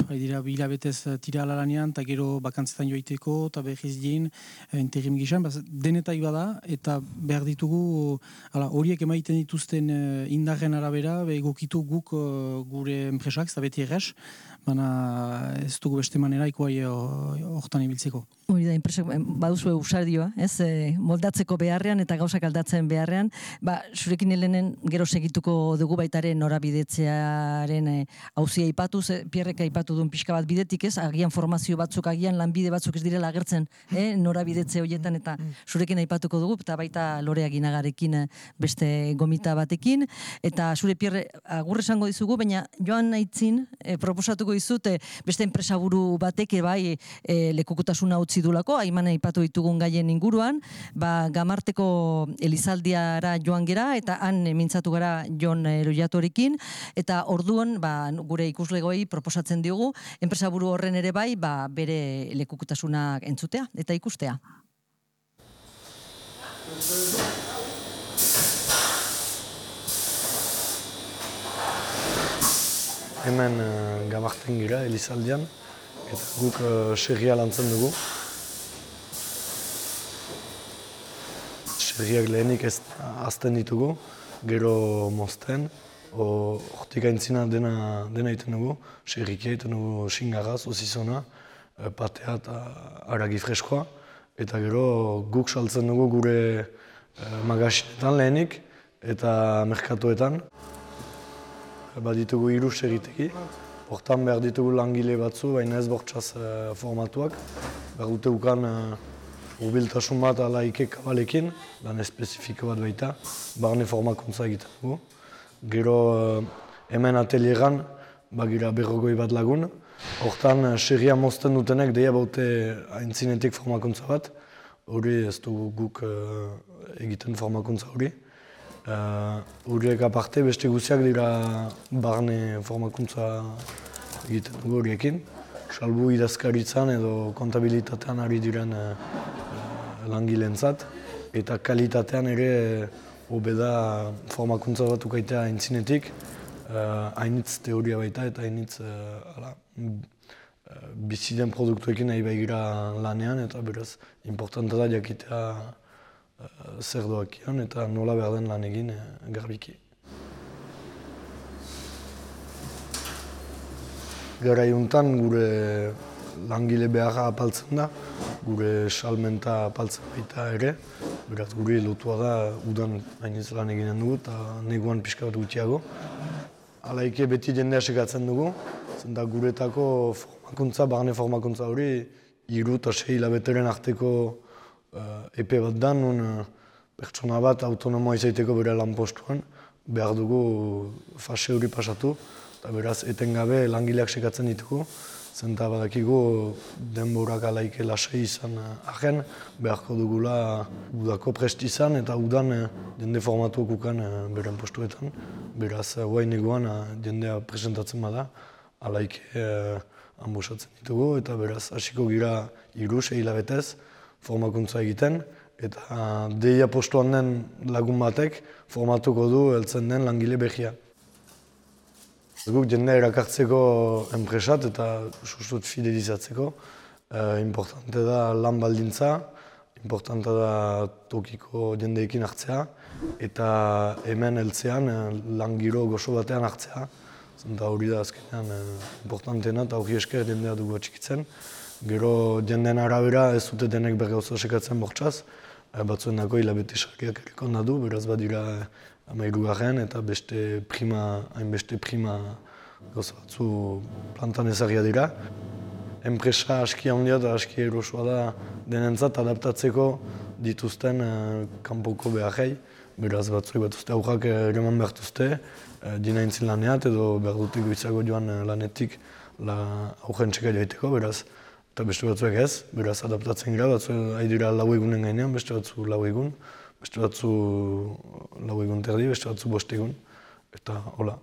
bai dira bi hilabetez tira alaranean eta gero bakantzetan joiteko eta berriz dien uh, interim gizan, baz, denetai bada eta behar ditugu hala, horiek emaiten dituzten indarren arabera be egokitu guk uh, gure enpresak, ez da beti erres, baina ez dugu beste manera ikuai hortan ibiltzeko. Hori da, enpresa, baduzue usardioa, ez, e, moldatzeko beharrean eta gauzak aldatzen beharrean, ba, zurekin helenen gero segituko dugu baitare norabidetzearen e, hauzia ipatu, ze, pierreka ipatu duen pixka bat bidetik, ez, agian formazio batzuk, agian lanbide batzuk ez direla agertzen, eh, norabidetze horietan eta zurekin aipatuko dugu, eta baita lorea ginagarekin eh, beste gomita batekin, eta zure pierre agurre esango dizugu, baina joan naitzin, e, proposatuko dizut, e, beste enpresaburu batek, bai, e, lekukotasuna utzi dulako, haiman aipatu ditugun gaien inguruan, ba, gamarteko Elizaldiara joan gera, eta han mintzatu gara Jon Eroiatorekin, eta orduan, ba, gure ikuslegoei proposatzen diogu, enpresaburu horren ere bai, ba, bere lekukotasuna entzutea eta ikustea. Hemen uh, gamarten gira, Elizaldian, eta guk uh, serria lantzen dugu. Serriak lehenik ez azten ditugu, gero mozten, hortik aintzina dena, dena egiten dugu, serrikia egiten dugu xingaraz, ozizona, eh, patea eta aragi freskoa, eta gero guk saltzen dugu gure uh, magasinetan lehenik, eta merkatuetan. Baditugu hiru segiteki. Hortan behar ditugu langile batzu, baina ez bortxaz uh, formatuak. Behar dute ukan uh, urbiltasun bat ala ike kabalekin, lan espezifiko bat baita, barne formakuntza egiten dugu. Gero uh, hemen atelieran, bagira berrogoi bat lagun. Hortan uh, serria mozten dutenek deia baute aintzinetik formakuntza bat. Hori ez dugu guk uh, egiten formakuntza hori. Uh, Horiek aparte beste guziak dira barne formakuntza egiten dugu horiekin. Salbu idazkaritzan edo kontabilitatean ari diren uh, langilentzat. Eta kalitatean ere hobe da formakuntza bat ukaitea aintzinetik. Uh, hainitz teoria baita eta hainitz uh, ala, uh, bizi den produktuekin nahi begira lanean eta beraz importanta da jakitea zer doakion eta nola behar den lan egin uh, garbiki. Gara gure langile beharra apaltzen da, gure salmenta apaltzen baita ere, Beraz, guri lotua da, udan hainitz lan eginen dugu, eta neguan pixka bat gutxiago. Alaike beti jendea sekatzen dugu, zenta guretako formakuntza, barne formakuntza hori, iru eta sei hilabeteren arteko uh, epe bat da, nun uh, pertsona bat autonomoa izaiteko bere lan postuan, behar dugu fase hori pasatu, eta beraz etengabe langileak sekatzen ditugu, zenta badakigu denborak alaike lasai izan ahen, beharko dugula udako prest izan eta udan jende formatuak ukan beren postuetan. Beraz, guain egoan jendea presentatzen bada, alaike eh, ambusatzen ditugu. Eta beraz hasiko gira iru hilabetez formakuntza egiten eta deia postuan den lagun batek formatuko du heltzen den langile behia. Guk jende erakartzeko enpresat eta sustut fidelizatzeko eh, importante da lan baldintza, importante da tokiko jendeekin hartzea eta hemen heltzean eh, lan giro gozo batean hartzea. Zenta hori da azkenean eh, importanteena eta hori esker jendea dugu atxikitzen. Gero jendeen arabera ez dute denek oso sekatzen bortxaz. Eh, batzuen dako hilabete sarkiak errekon du, beraz badira eh, amairu garen eta beste prima, hainbeste prima gauza batzu plantan ezagia dira. Enpresa aski handia eta aski erosoa da denentzat adaptatzeko dituzten eh, kanpoko beharrei. Beraz batzuek batuzte aurrak eraman behartuzte, Eh, dina intzin laneat edo behar dute joan lanetik la aurren txeka joiteko, beraz, eta beste batzuek ez, beraz adaptatzen gira, batzu haidira lau egunen gainean, beste batzu lau egun, beste batzu lau egun terdi, beste batzu boste egun, eta hola.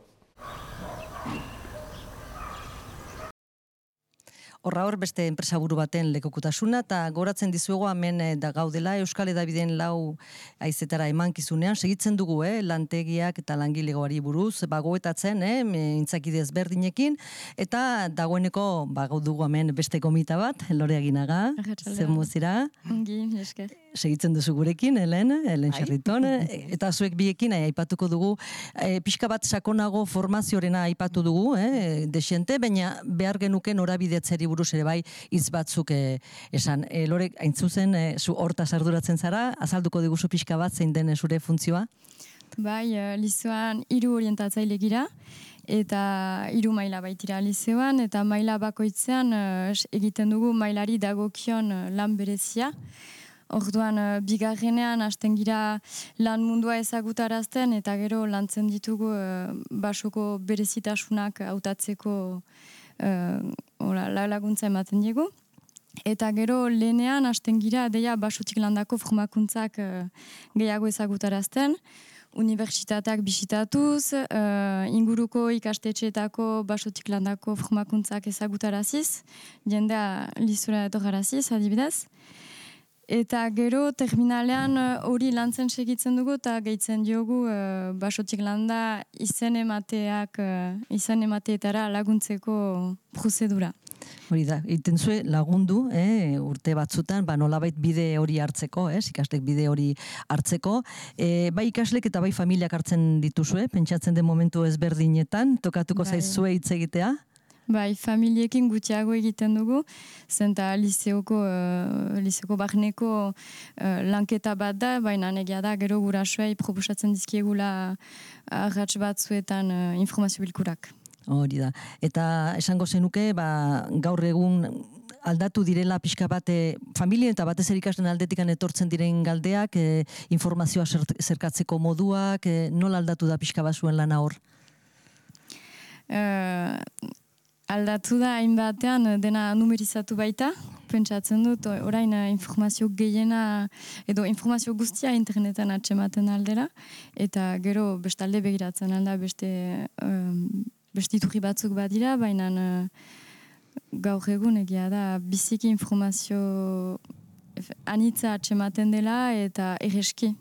Horra hor beste enpresaburu baten lekokutasuna eta goratzen dizuego hemen eh, da gaudela Euskal Edabideen lau aizetara emankizunean. Segitzen dugu eh, lantegiak eta langilegoari buruz bagoetatzen eh, intzakide ezberdinekin. Eta dagoeneko bagau dugu hemen beste komita bat Lore Aginaga. Zer muzira Ongi, esker. Segitzen duzu gurekin, Helen, Helen bai. Xerriton, eta zuek biekin aipatuko dugu, e, pixka bat sakonago formaziorena aipatu dugu, eh, desente, baina behar genuken orabidetzeri buruz ere bai hitz batzuk e, esan. E, lore, aintzuzen, e, zu horta arduratzen zara, azalduko diguzu pixka bat zein den zure funtzioa? Bai, lizuan hiru orientatzaile gira, eta hiru maila baitira lizeoan, eta maila bakoitzean egiten dugu mailari dagokion lan berezia. Orduan, bigarrenean, hasten gira lan mundua ezagutarazten, eta gero lantzen ditugu basoko berezitasunak hautatzeko uh, laguntza ematen diegu. Eta gero lehenean, hasten gira, deia basotik landako formakuntzak uh, gehiago ezagutarazten, Unibertsitateak bisitatuz, uh, inguruko ikastetxeetako basotik landako formakuntzak ezagutaraziz, jendea lizura edo garaziz, adibidez. Eta gero terminalean eh, hori uh, lantzen segitzen dugu eta gehitzen diogu uh, basotik landa izen emateak uh, izen emateetara laguntzeko prozedura. Hori da, iten zue lagundu, eh, urte batzutan, ba, nolabait bide hori hartzeko, eh, ikaslek bide hori hartzeko. E, bai ikaslek eta bai familiak hartzen dituzue, pentsatzen den momentu ezberdinetan, tokatuko bai. zaizue hitz egitea? Bai, familiekin gutxiago egiten dugu, zenta liseoko, uh, liseoko barneko uh, lanketa bat da, baina negia da, gero gurasoei proposatzen dizkiegula arratx batzuetan uh, informazio bilkurak. Hori da. Eta esango zenuke, ba, gaur egun aldatu direla pixka bate familien eta batez erikasten aldetikan etortzen diren galdeak, e, informazioa zerkatzeko moduak, e, nola aldatu da pixka bat zuen lana hor? Aldatu da hainbatean eh, dena numerizatu baita, pentsatzen dut, orain eh, informazio gehiena, edo informazio guztia internetan atxematen aldera, eta gero bestalde begiratzen alda beste um, bestituri batzuk badira, baina uh, gaur egun egia da biziki informazio anitza atxematen dela eta erreski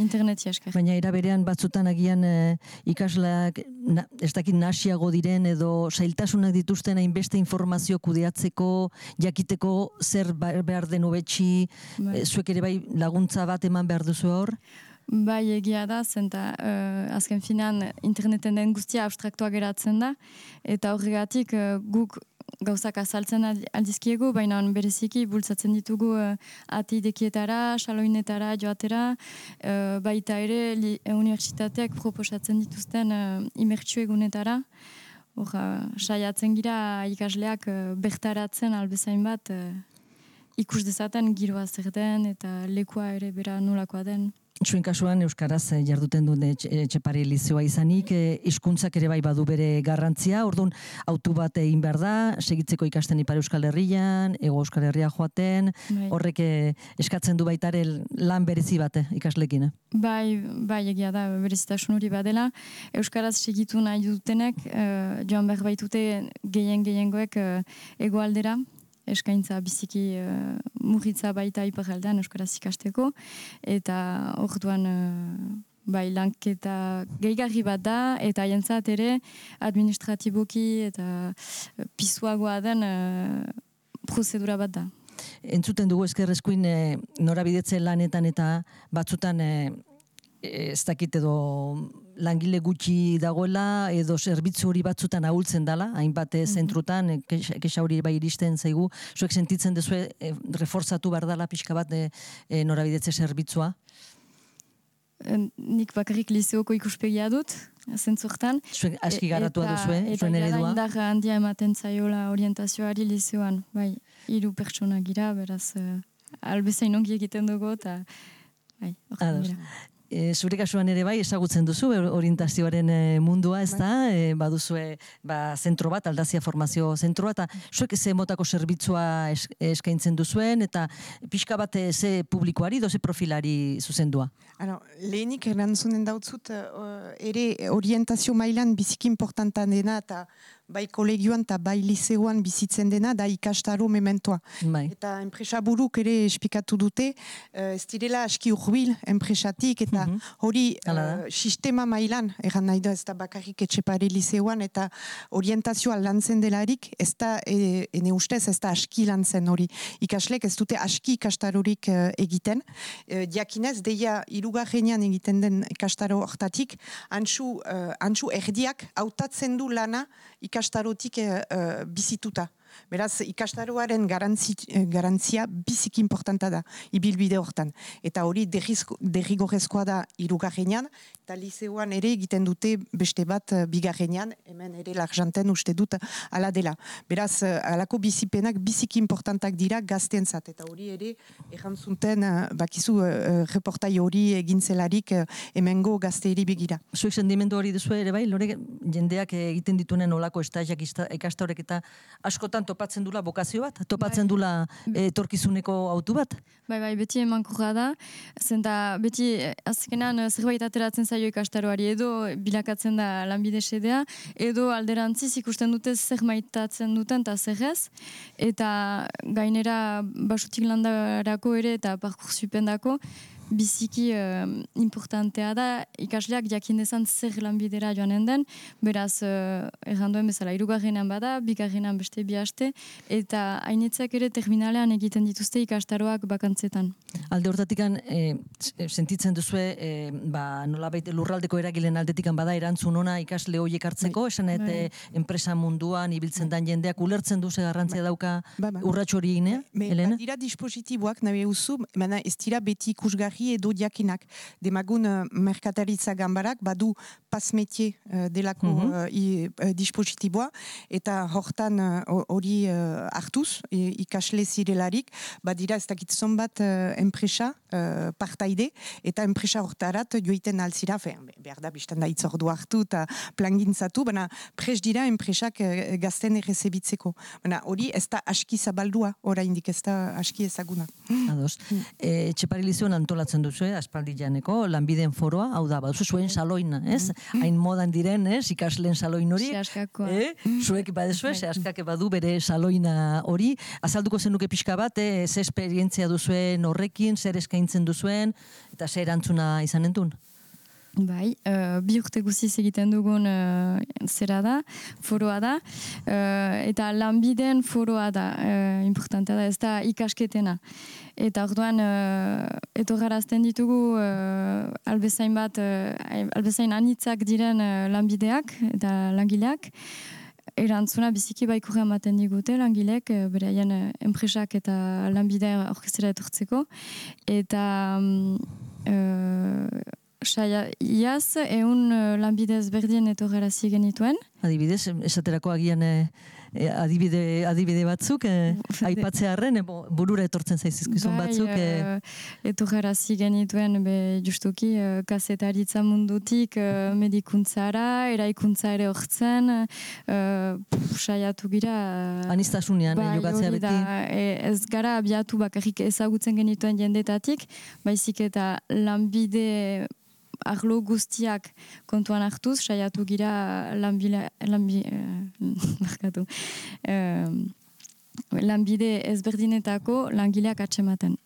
Internetia esker. Baina era berean batzutan agian e, ikasleak na, ez dakit nasiago diren edo zailtasunak dituzten hainbeste informazio kudeatzeko, jakiteko zer ba, behar den hobetxi, bai. e, zuek ere bai laguntza bat eman behar duzu hor? Bai, egia da, zenta uh, azken finean interneten den guztia abstraktua geratzen da, eta horregatik uh, guk gauzak azaltzen aldi- aldizkiegu, baina bereziki bultzatzen ditugu uh, ateidekietara, saloinetara, joatera, uh, baita ere li, eh, unibertsitateak proposatzen dituzten uh, imertxu egunetara. Hor, uh, saiatzen gira ikasleak uh, bertaratzen albezain bat uh, ikus dezaten giroa zer den eta lekua ere bera nolakoa den. Zuen kasuan Euskaraz eh, jarduten duen etxe- etxepare lizioa izanik, eh, hizkuntzak ere bai badu bere garrantzia, orduan autu bat egin behar da, segitzeko ikasten Ipar Euskal Herrian, Ego Euskal Herria joaten, Bai. horrek eh, eskatzen du baita ere lan berezi bat eh, ikaslekin. Bai, bai egia da, berezitasun hori badela. Euskaraz segitu nahi dutenek, eh, joan behar baitute gehien gehiengoek uh, egoaldera, eskaintza biziki uh, murritza baita iparaldean Euskaraz ikasteko, eta orduan uh, bai lanketa gehigarri bat da, eta haientzat ere administratiboki eta uh, pisuagoa den uh, prozedura bat da. Entzuten dugu eskerrezkuin e, norabidetze lanetan eta batzutan e, ez dakit edo langile gutxi dagoela edo zerbitzu hori batzutan ahultzen dala, hainbat eh, zentrutan, e, kexa hori bai iristen zaigu, zuek sentitzen duzu e, reforzatu behar dala pixka bat e, e, norabidetze zerbitzua? Nik bakarrik liseoko ikuspegia dut, zentzurtan. Zuek aski garatua Eta- duzue, eta zuen jada eredua? indar handia ematen zaiola orientazioari liseoan, bai, hiru pertsona gira, beraz, uh, albezain ongi egiten dugu, eta bai. E, zure kasuan ere bai ezagutzen duzu orientazioaren e, mundua, ez da? E, baduzue ba, zentro bat, aldazia formazio zentroa, eta zuek ze motako zerbitzua es, eskaintzen duzuen, eta pixka bat e, ze publikoari, doze profilari zuzendua. Ano, lehenik erantzunen dautzut, uh, ere orientazio mailan biziki importantan dena eta bai kolegioan eta bai liseoan bizitzen dena da ikastaro mementoa. Bai. Eta enpresa buruk ere espikatu dute, uh, ez direla aski urbil enpresatik eta hori Hala da. uh, sistema mailan, erran nahi da ez da bakarrik etxepare liseoan eta orientazioa lantzen delarik, ez da, e, ene ustez ez da aski lantzen hori. Ikaslek ez dute aski ikastarorik uh, egiten. Uh, diakinez, deia irugarrenean egiten den ikastaro hortatik, antxu, uh, antxu erdiak hautatzen du lana ikastarotik uh, uh, bizituta. Beraz, ikastaroaren garantzi, eh, garantzia biziki importanta da, ibilbide hortan. Eta hori derrigorrezkoa da irugarrenean, eta liseoan ere egiten dute beste bat eh, bigarrenean, hemen ere larjanten uste dut ala dela. Beraz, eh, alako bizipenak biziki importantak dira gaztentzat, eta hori ere errantzunten, eh, bakizu, reportai hori egintzelarik hemengo gazteeri begira. Zuek sendimendu hori duzu ere bai, lore jendeak egiten ditunen olako estajiak ikastorek eta askotan topatzen dula bokazio bat, topatzen dula eh, etorkizuneko autu bat. Bai, bai, beti emankorra da, zenta beti eh, azkenan eh, zerbait ateratzen zaio ikastaroari edo bilakatzen da lanbide sedea, edo alderantziz ikusten dute zer maitatzen duten eta zer ez, eta gainera basutik landarako ere eta parkursupendako, biziki eh, importantea da ikasleak jakin dezan zer lanbidera joanen den, beraz uh, erranduen bezala irugarrenan bada, bigarrenan beste bi aste, eta hainitzak ere terminalean egiten dituzte ikastaroak bakantzetan. Alde hortatikan, e, sentitzen duzue, e, ba, nolabait lurraldeko eragilen aldetikan bada erantzun ona ikasle horiek hartzeko, esan eta bai. enpresa munduan ibiltzen dan jendeak ulertzen du ze garrantzia dauka Bai, bai. urratxo hori egine, Me, Helena? badira dispositiboak nahi uzu, baina ez dira beti ikusgarri edo diakinak. Demagun uh, merkataritza gambarak badu pasmetie uh, delako Mhm. uh, i, uh, dispositiboa eta hortan uh, hori uh, hartuz, i- ikasle zirelarik, badira ez dakit zonbat uh, enpresa uh, partaide eta enpresa hortarat joiten alzira, fe, behar da biztan da itzordu hartu eta plangintzatu, baina pres dira enpresak uh, gazten errezebitzeko. Baina hori ez da aski zabaldua, oraindik ez da aski ezaguna. Ados. E, Txeparilizion antolatzen duzu, aspaldi janeko, lanbideen foroa, hau da, baduzu zuen saloina, ez? Hain modan diren, ez? Ikasleen saloin hori. Eh? Zuek badezue, ze askake badu bere saloina hori. Azalduko zenuke pixka bat, eh? ze esperientzia duzuen horrekin, zer eskaintzen duzuen, eta zer erantzuna izanen duen? Bai, uh, bi urte guziz egiten dugun uh, zera da, foroa da, uh, eta lanbideen foroa da, uh, importantea da, ez da ikasketena. Eta orduan, uh, etorrarazten ditugu uh, albezain bat, uh, albezain anitzak diren uh, lanbideak eta langileak, erantzuna biziki baikurra ematen digute langilek, e, enpresak eta lanbidea orkestera etortzeko. Eta mm, e, saia, iaz, egun e, lanbide ezberdien etorrarazi genituen. Adibidez, esaterako agian e, adibide, adibide batzuk, e, aipatzearren, e, burura etortzen zaizizkizun batzuk. E, Bai, etorrarazi genituen be, justuki e, kasetaritza mundutik e, medikuntzara, eraikuntza ere hortzen, e, pff, saiatu gira... Anistasunean, eh, jokatzea beti. Da, e, ez gara abiatu bakarrik ezagutzen genituen jendetatik, baizik eta lanbide arlo guztiak kontuan hartuz, saiatu gira lanbile, lanbi, barkatu, eh, lanbide ezberdinetako langileak atsematen.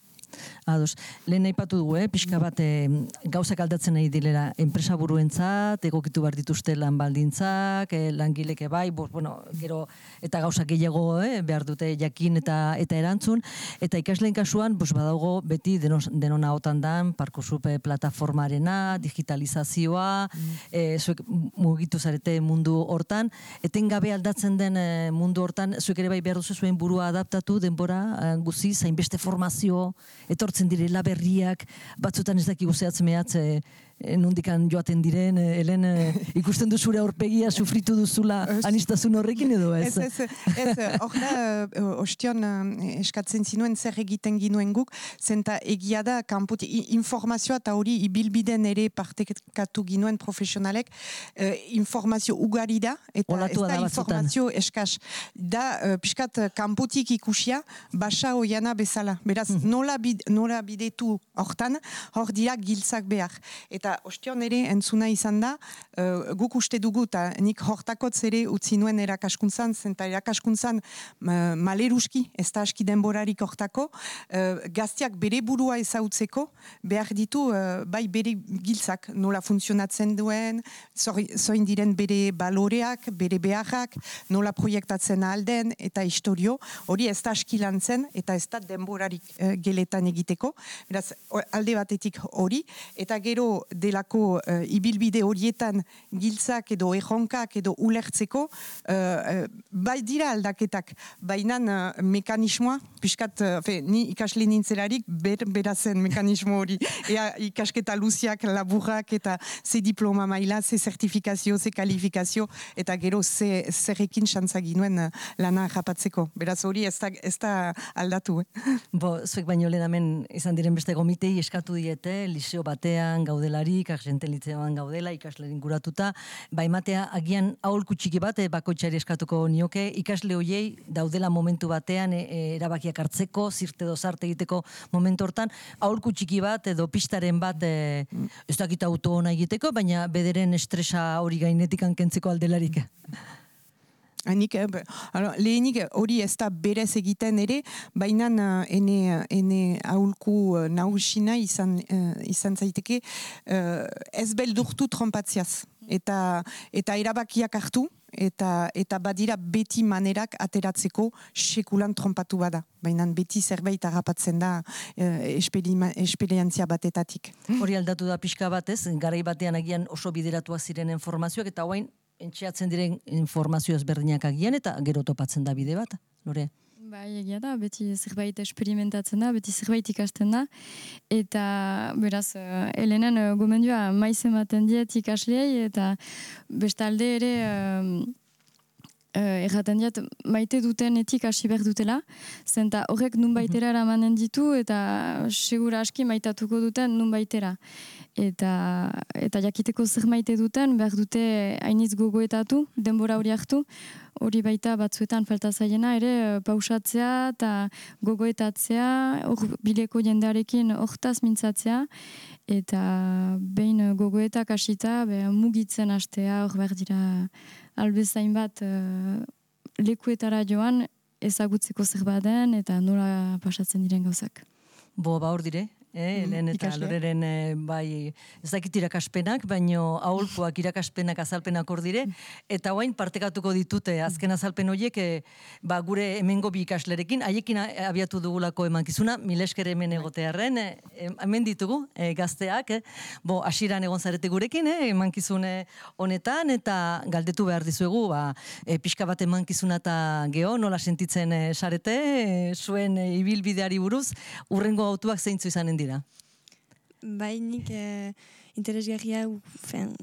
Ados, lehen aipatu dugu, eh? pixka bat eh, gauzak aldatzen nahi dilera enpresa buruentzat, egokitu behar dituzte lan baldintzak, eh, langileke bai, bo, bueno, gero eta gauzak gehiago eh, behar dute jakin eta eta erantzun, eta ikasleen kasuan, bos, badago beti denos, denona otan dan, parkosupe plataformarena, digitalizazioa, eh, zuek mugitu zarete mundu hortan, etengabe aldatzen den eh, mundu hortan, zuek ere bai behar duzu zuen burua adaptatu, denbora, eh, guzi, zainbeste formazio, etortzen direla berriak, batzutan ez dakigu zehatz mehatz, e, e, nondikan joaten diren, e, helen e, ikusten du zure aurpegia sufritu duzula anistazun horrekin edo ez? Ez, ez, ez, hor da, eh, ostion eh, eskatzen zinuen zer egiten ginuen guk, zenta egia da, kanput, informazioa eta hori ibilbiden ere partekatu ginuen profesionalek, eh, informazio ugari da, eta Olatua ez da da informazio eskas. Da, eh, pixkat, eh, kanpotik ikusia, basa oiana bezala. Beraz, nola, bid, nola bidetu hortan, hor dira giltzak behar. Eta ostion ere entzuna izan da, eh, guk uste dugu, eta nik hortakotz ere utzi nuen erakaskuntzan, zenta erakaskuntzan ma- maleruski, ez da aski denborarik hortako, eh, gaztiak bere burua ezautzeko, behar ditu eh, bai bere giltzak nola funtzionatzen duen, zoi- zoin diren bere baloreak, bere beharrak, nola proiektatzen alden, eta historio, hori ez da aski lan zen, eta ez da denborarik eh, geletan egiteko. Beraz, alde batetik hori, eta gero delako eh, ibilbide horietan giltzak edo erronkak edo ulertzeko, eh, bai dira aldaketak, baina eh, mekanismoa, piskat, eh, fe, ni ikasle nintzelarik ber, berazen mekanismo hori. Ea ikasketa luziak, laburrak eta ze diploma maila, ze zertifikazio, ze kalifikazio, eta gero ze, zerrekin xantza ginuen eh, lana japatzeko. Beraz hori ez da, ez da aldatu. Eh? Bo, zuek baino lehen izan diren beste gomitei eskatu diete, liceo batean gaudelarik, argenten liceoan gaudela, ikaslerin guratuta, ba ematea agian aholku txiki bat, eh, bakoitzari eskatuko nioke, ikasle hoiei daudela momentu batean e, erabakiak hartzeko, zirte dozarte egiteko momentu hortan, aholku txiki bat edo pistaren bat, e, ez dakit auto egiteko, baina bederen estresa hori gainetik kentzeko aldelarik. Hanik, eh, be- alo, lehenik eh, hori ez da berez egiten ere, baina eh, ene, ene aulku eh, nausina izan, izan zaiteke ez beldurtu trompatziaz. Eta, eta erabakiak hartu, eta, eta badira beti manerak ateratzeko sekulan trompatu bada. Baina beti zerbait harrapatzen da eh, esperientzia batetatik. Hori aldatu da pixka batez, garai batean agian oso bideratuak ziren informazioak, eta hoain entxeatzen diren informazio ezberdinak agian, eta gero topatzen da bide bat, lore? Bai, egia da, beti zerbait experimentatzen da, beti zerbait ikasten da. Eta, beraz, uh, Elenen uh, gomendioa maiz ematen diet ikasleei, eta bestalde ere um, uh, erraten diet maite dutenetik hasi behar dutela, zenta horrek nun baitera eramanen ditu, eta segura aski maitatuko duten nun baitera. Eta, eta jakiteko zer maite duten, behar dute hainitz gogoetatu, denbora hori hartu, hori baita batzuetan falta zaiena ere eh, pausatzea eta gogoetatzea, hor bileko jendearekin hortaz mintzatzea, eta behin eh, gogoetak hasita be, mugitzen hastea, hor behar dira albezain bat eh, lekuetara joan ezagutzeko zer baden eta nola pasatzen diren gauzak. Bo, ba hor dire, eh, Mm, lehen eta loreren eh, bai, ez dakit irakaspenak, baino aholkuak irakaspenak azalpenak hor dire, eta guain partekatuko ditute azken azalpen horiek eh, ba, gure hemengo bi ikaslerekin, haiekin abiatu dugulako emankizuna, milesker hemen egotearren, eh, em- hemen ditugu eh, gazteak, eh, bo, asiran egon zarete gurekin, eh, emankizune honetan, eta galdetu behar dizuegu, ba, eh, pixka bat emankizuna eta geho, nola sentitzen eh, sarete, eh, zuen eh, ibilbideari buruz, urrengo autuak zeintzu izanen dira. Bai, nik eh, interesgarria fen,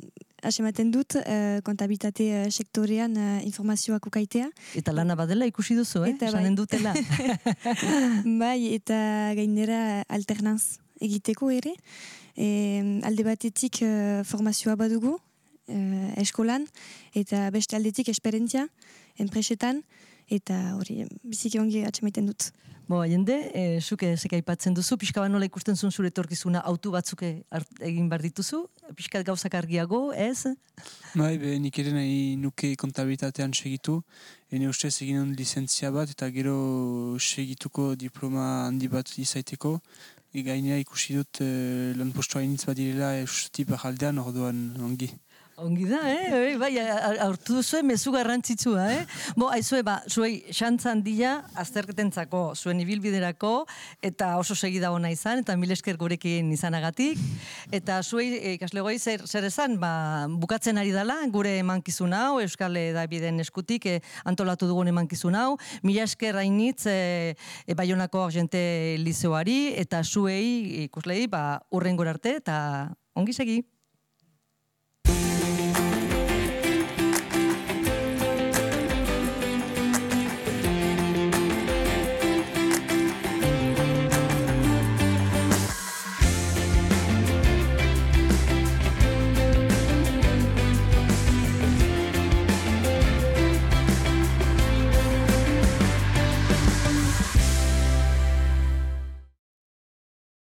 asematen dut eh, kontabilitate eh, sektorean eh, informazioak ukaitea. Eta lana badela ikusi duzu, eh? Eta bai. dutela. bai, eta gainera alternanz egiteko ere. E, alde batetik eh, formazioa badugu eh, eskolan, eta beste aldetik esperientzia, enpresetan, eta hori biziki ongi atxemaiten dut. Bo, jende, e, zuke zeka aipatzen duzu, pixka bat nola ikusten zuen zure etorkizuna autu batzuk egin behar dituzu, pixka gauzak argiago, ez? Bai, be, nik ere nahi nuke kontabilitatean segitu. Ene ustez egin hon lizentzia bat eta gero segituko diploma handi bat izaiteko. E, gainera ikusi dut eh, lan postua initz bat direla eusti bajaldean orduan ongi. Ongi da, eh? Bai, a- a- aurtu duzue mezu garrantzitsua, eh? Bo, aizue, ba, zuei xantza handia azterketentzako, zuen ibilbiderako, eta oso segida ona izan, eta mil esker gurekin izanagatik. Eta zuei, eh, ikaslegoi, zer, zer esan, ba, bukatzen ari dela, gure emankizun hau, Euskal Edabideen eskutik, eh, antolatu dugun emankizun hau, mila esker hainitz, eh, e, Baionako Argente Lizeoari, eta zuei, ikuslei, ba, urrengor arte, eta ongi segi.